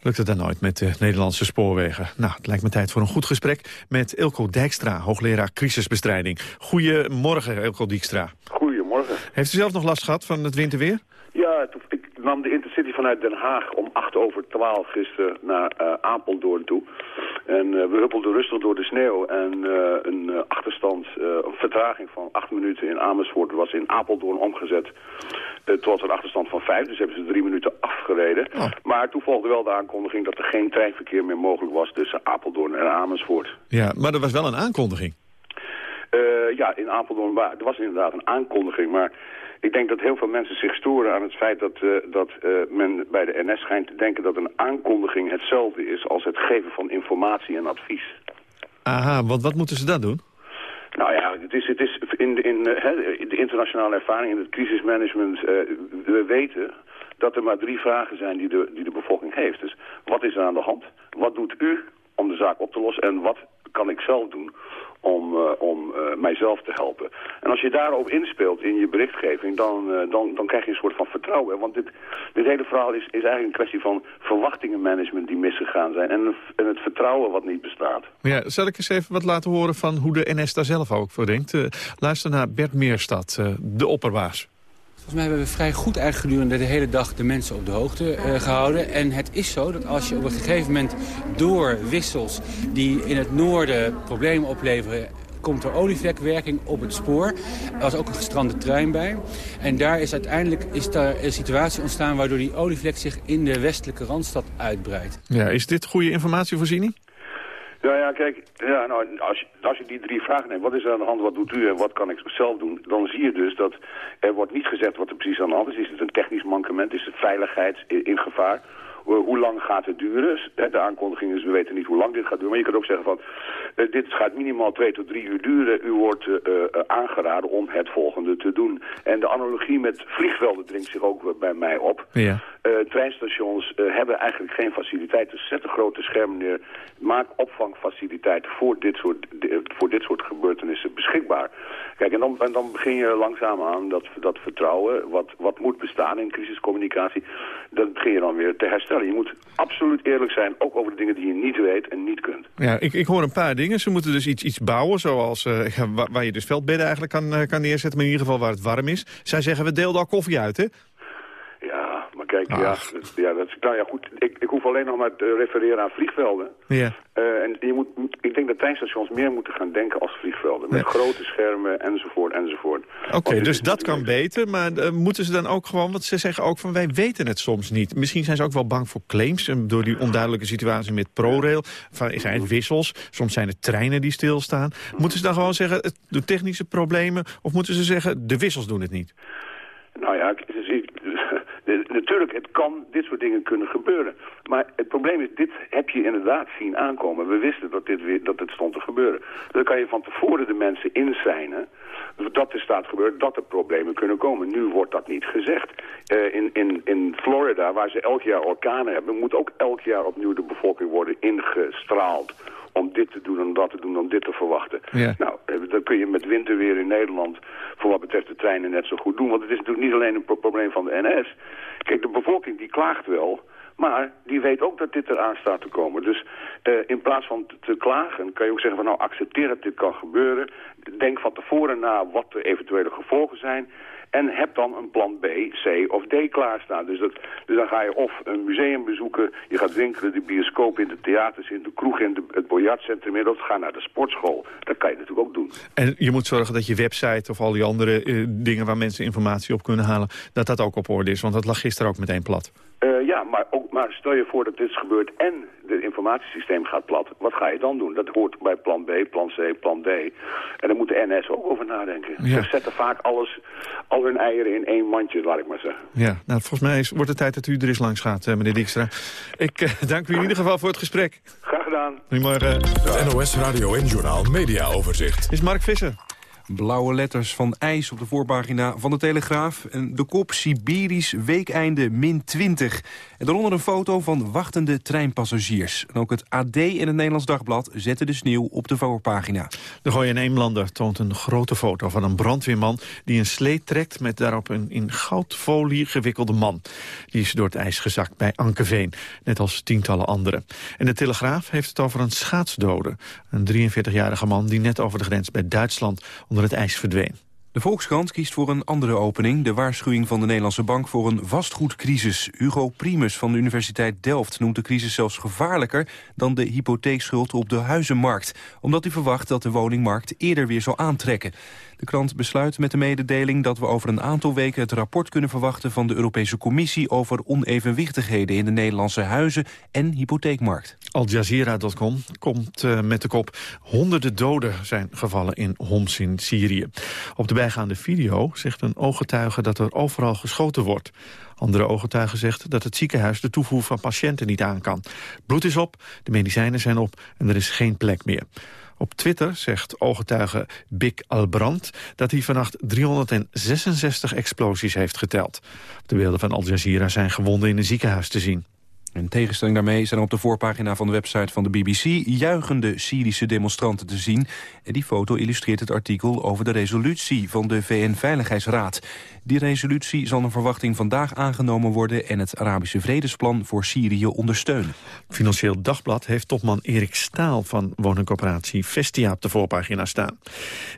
Lukt het dan nooit met de Nederlandse spoorwegen? Nou, het lijkt me tijd voor een goed gesprek met Ilko Dijkstra, hoogleraar crisisbestrijding. Goedemorgen, Ilko Dijkstra. Goedemorgen. Heeft u zelf nog last gehad van het winterweer? Nam de Intercity vanuit Den Haag om 8 over 12 gisteren naar uh, Apeldoorn toe. En uh, we huppelden rustig door de sneeuw. En uh, een achterstand, een vertraging van 8 minuten in Amersfoort was in Apeldoorn omgezet. was een achterstand van 5, dus hebben ze drie minuten afgereden. Oh. Maar toen volgde wel de aankondiging dat er geen treinverkeer meer mogelijk was tussen Apeldoorn en Amersfoort. Ja, maar er was wel een aankondiging. ja, in Apeldoorn, er was inderdaad een aankondiging, maar... Ik denk dat heel veel mensen zich storen aan het feit dat, uh, dat uh, men bij de NS schijnt te denken dat een aankondiging hetzelfde is als het geven van informatie en advies. Aha, want wat moeten ze dan doen? Nou ja, het is, het is in, de, in uh, de internationale ervaring in het crisismanagement, we weten dat er maar drie vragen zijn die de, die de bevolking heeft. Dus wat is er aan de hand? Wat doet u om de zaak op te lossen? En wat kan ik zelf doen om, uh, om uh, mijzelf te helpen. En als je daarop inspeelt in je berichtgeving, dan, uh, dan, dan krijg je een soort van vertrouwen. Want dit, dit hele verhaal is, is eigenlijk een kwestie van verwachtingenmanagement die misgegaan zijn. En, en het vertrouwen wat niet bestaat. Ja, zal ik eens even wat laten horen van hoe de NS daar zelf ook voor denkt? luister naar Bert Meerstad, de opperbaas. Volgens mij hebben we vrij goed eigenlijk gedurende de hele dag de mensen op de hoogte uh, gehouden. En het is zo dat als je op een gegeven moment door wissels die in het noorden problemen opleveren komt er olievlekwerking op het spoor. Er was ook een gestrande trein bij. En daar is uiteindelijk is daar een situatie ontstaan... waardoor die olievlek zich in de westelijke Randstad uitbreidt. Ja, is dit goede informatievoorziening? Ja, ja, kijk, ja, nou, als, je, als je die drie vragen neemt, wat is er aan de hand, wat doet u en wat kan ik zelf doen, dan zie je dus dat er wordt niet gezegd wat er precies aan de hand is. Is het een technisch mankement, is het veiligheid in gevaar? Hoe lang gaat het duren? De aankondiging is, we weten niet hoe lang dit gaat duren. Maar je kunt ook zeggen van, uh, dit gaat minimaal twee tot drie uur duren. U wordt uh, aangeraden om het volgende te doen. En de analogie met vliegvelden dringt zich ook bij mij op. Ja. treinstations hebben eigenlijk geen faciliteiten. Zet een grote schermen neer. Maak opvangfaciliteiten voor dit soort, voor dit soort gebeurtenissen beschikbaar. Kijk, en dan, en dan begin je langzaam aan dat, dat vertrouwen, wat, wat moet bestaan in crisiscommunicatie, dat begin je dan weer te herstellen. Je moet absoluut eerlijk zijn, ook over de dingen die je niet weet en niet kunt. Ja, ik, ik hoor een paar dingen. Ze moeten dus iets, iets bouwen, zoals uh, waar, waar, je dus veldbedden eigenlijk kan, uh, kan neerzetten, maar in ieder geval waar het warm is. Zij zeggen, we deelden al koffie uit, hè? Ja, kijk, ja, ja, dat, nou ja, goed, ik, ik hoef alleen nog maar te refereren aan vliegvelden. Ja. Uh, en je moet, ik denk dat treinstations meer moeten gaan denken als vliegvelden. Met Ja. grote schermen, enzovoort, enzovoort. Oké, dus dat kan beter, maar uh, moeten ze dan ook gewoon... want ze zeggen ook van wij weten het soms niet. Misschien zijn ze ook wel bang voor claims... door die onduidelijke situatie met ProRail. Van, zijn het wissels, soms zijn het treinen die stilstaan. Moeten ze dan gewoon zeggen, het, de technische problemen... of moeten ze zeggen, de wissels doen het niet? Nou ja, natuurlijk, het kan, dit soort dingen kunnen gebeuren. Maar het probleem is, dit heb je inderdaad zien aankomen. We wisten dat, dit weer, dat het stond te gebeuren. Dan kan je van tevoren de mensen inzijnen dat er staat gebeuren, dat er problemen kunnen komen. Nu wordt dat niet gezegd. Eh, in, in, in Florida, waar ze elk jaar orkanen hebben, moet ook elk jaar opnieuw de bevolking worden ingestraald om dit te doen, om dat te doen, om dit te verwachten. Ja. Nou, eh, dat kun je met winterweer in Nederland voor wat betreft de treinen net zo goed doen. Want het is natuurlijk niet alleen een pro- probleem van de NS. Kijk, de bevolking die klaagt wel, Maar die weet ook dat dit eraan staat te komen. Dus uh, in plaats van te klagen kan je ook zeggen van nou accepteer dat dit kan gebeuren. Denk van tevoren na wat de eventuele gevolgen zijn. En heb dan een plan B, C of D klaarstaan. Dus, dat, dus dan ga je of een museum bezoeken, je gaat winkelen, de bioscoop in de theaters, in de kroeg, in de, het biljartcentrum, in, ga naar de sportschool. Dat kan je natuurlijk ook doen. En je moet zorgen dat je website of al die andere uh, dingen waar mensen informatie op kunnen halen, dat dat ook op orde is. Want dat lag gisteren ook meteen plat. Uh, ja, maar, ook, maar stel je voor dat dit gebeurt en het informatiesysteem gaat plat. Wat ga je dan doen? Dat hoort bij plan B, plan C, plan D. En daar moet de NS ook over nadenken. Ja. Ze zetten vaak alles, al hun eieren in één mandje, laat ik maar zeggen. Ja, nou, volgens mij is, wordt het tijd dat u er eens langs gaat, uh, meneer Dijkstra. Ik uh, dank u in ieder geval voor het gesprek. Graag gedaan. Goedemorgen. De NOS Radio en Journaal Media Overzicht. Is Mark Visser. Blauwe letters van ijs op de voorpagina van de Telegraaf. En de kop Siberisch weekeinde min 20. En daaronder een foto van wachtende treinpassagiers. En ook het AD in het Nederlands Dagblad zetten de sneeuw op de voorpagina. De Gooi en Eemlander toont een grote foto van een brandweerman... die een sleet trekt met daarop een in goudfolie gewikkelde man. Die is door het ijs gezakt bij Ankeveen, net als tientallen anderen. En de Telegraaf heeft het over een schaatsdode. Een 43-jarige man die net over de grens bij Duitsland onder ijs verdween. De Volkskrant kiest voor een andere opening. De waarschuwing van de Nederlandse Bank voor een vastgoedcrisis. Hugo Primus van de Universiteit Delft noemt de crisis zelfs gevaarlijker... dan de hypotheekschuld op de huizenmarkt. Omdat hij verwacht dat de woningmarkt eerder weer zal aantrekken. De krant besluit met de mededeling dat we over een aantal weken... het rapport kunnen verwachten van de Europese Commissie... over onevenwichtigheden in de Nederlandse huizen- en hypotheekmarkt. Al Jazeera.com komt uh, met de kop... honderden doden zijn gevallen in Homs in Syrië. Op de bijgaande video zegt een ooggetuige dat er overal geschoten wordt. Andere ooggetuigen zegt dat het ziekenhuis de toevoer van patiënten niet aan kan. Bloed is op, de medicijnen zijn op en er is geen plek meer. Op Twitter zegt ooggetuige Bik Albrand dat hij vannacht 366 explosies heeft geteld. De beelden van Al Jazeera zijn gewonden in een ziekenhuis te zien. In tegenstelling daarmee zijn op de voorpagina van de website van de BBC... juichende Syrische demonstranten te zien. En die foto illustreert het artikel over de resolutie van de VN-veiligheidsraad. Die resolutie zal een verwachting vandaag aangenomen worden... en het Arabische vredesplan voor Syrië ondersteunen. Financieel Dagblad heeft topman Erik Staal van woningcorporatie Vestia op de voorpagina staan.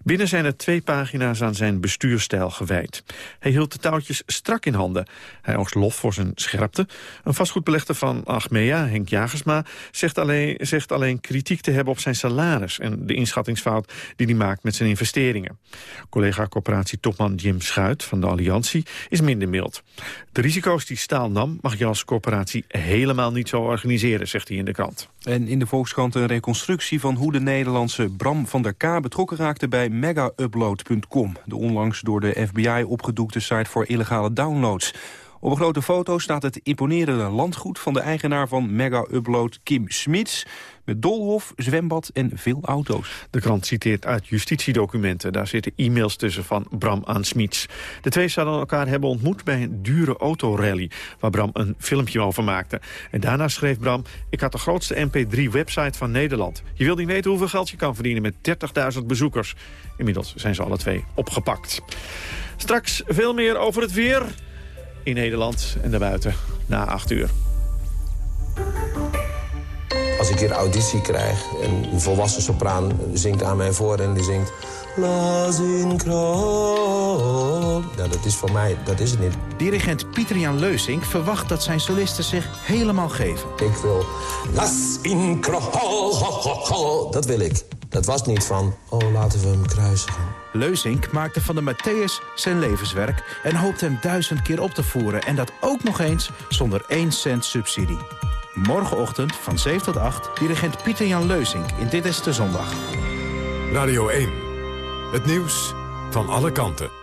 Binnen zijn er twee pagina's aan zijn bestuurstijl gewijd. Hij hield de touwtjes strak in handen. Hij oogst lof voor zijn scherpte. Een vastgoedbelegde van Achmea, Henk Jagersma, zegt alleen, zegt alleen kritiek te hebben op zijn salaris... en de inschattingsfout die hij maakt met zijn investeringen. Collega corporatie topman Jim Schuit van de Alliantie is minder mild. De risico's die Staal nam mag je als corporatie helemaal niet zo organiseren, zegt hij in de krant. En in de Volkskrant een reconstructie van hoe de Nederlandse Bram van der K... betrokken raakte bij megaupload.com, de onlangs door de FBI opgedoekte site voor illegale downloads. Op een grote foto staat het imponerende landgoed van de eigenaar van Mega Upload Kim Smits... met doolhof, zwembad en veel auto's. De krant citeert uit justitiedocumenten. Daar zitten e-mails tussen van Bram aan Smits. De twee zouden elkaar hebben ontmoet bij een dure autorally... waar Bram een filmpje over maakte. En daarna schreef Bram... ik had de grootste MP3-website van Nederland. Je wil niet weten hoeveel geld je kan verdienen met 30.000 bezoekers. Inmiddels zijn ze alle twee opgepakt. Straks veel meer over het weer in Nederland en daarbuiten na 8 uur. Als ik hier auditie krijg en een volwassen sopraan zingt aan mij voor en die zingt... La Ja, dat is voor mij, dat is het niet. Dirigent Pieter-Jan Leusink verwacht dat zijn solisten zich helemaal geven. Ik wil... Las in Dat wil ik. Dat was niet van, oh, laten we hem kruisigen. Leusink maakte van de Matthäus zijn levenswerk... en hoopt hem duizend keer op te voeren. En dat ook nog eens zonder één cent subsidie. Morgenochtend van 7 tot 8, dirigent Pieter-Jan Leusink in Dit is de Zondag. Radio 1, het nieuws van alle kanten.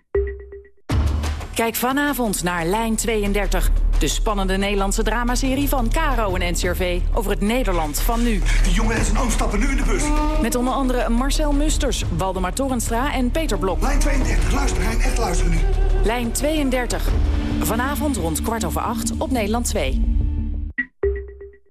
Kijk vanavond naar Lijn 32. De spannende Nederlandse dramaserie van Caro en NCRV over het Nederland van nu. De jongen en zijn oom stappen nu in de bus. Met onder andere Marcel Musters, Waldemar Torenstra en Peter Blok. Lijn 32, luister Hein, echt luisteren nu. Lijn 32. Vanavond rond kwart over acht op Nederland 2.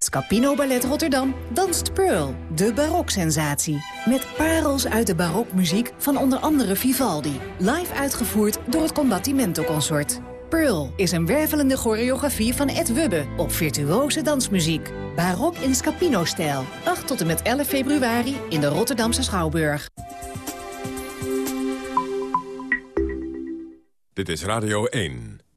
Scapino Ballet Rotterdam danst Pearl, de baroksensatie. Met parels uit de barokmuziek van onder andere Vivaldi. Live uitgevoerd door het Combattimento Consort. Pearl is een wervelende choreografie van Ed Wubbe op virtuose dansmuziek. Barok in Scapino-stijl. 8 tot en met 11 februari in de Rotterdamse Schouwburg. Dit is Radio 1.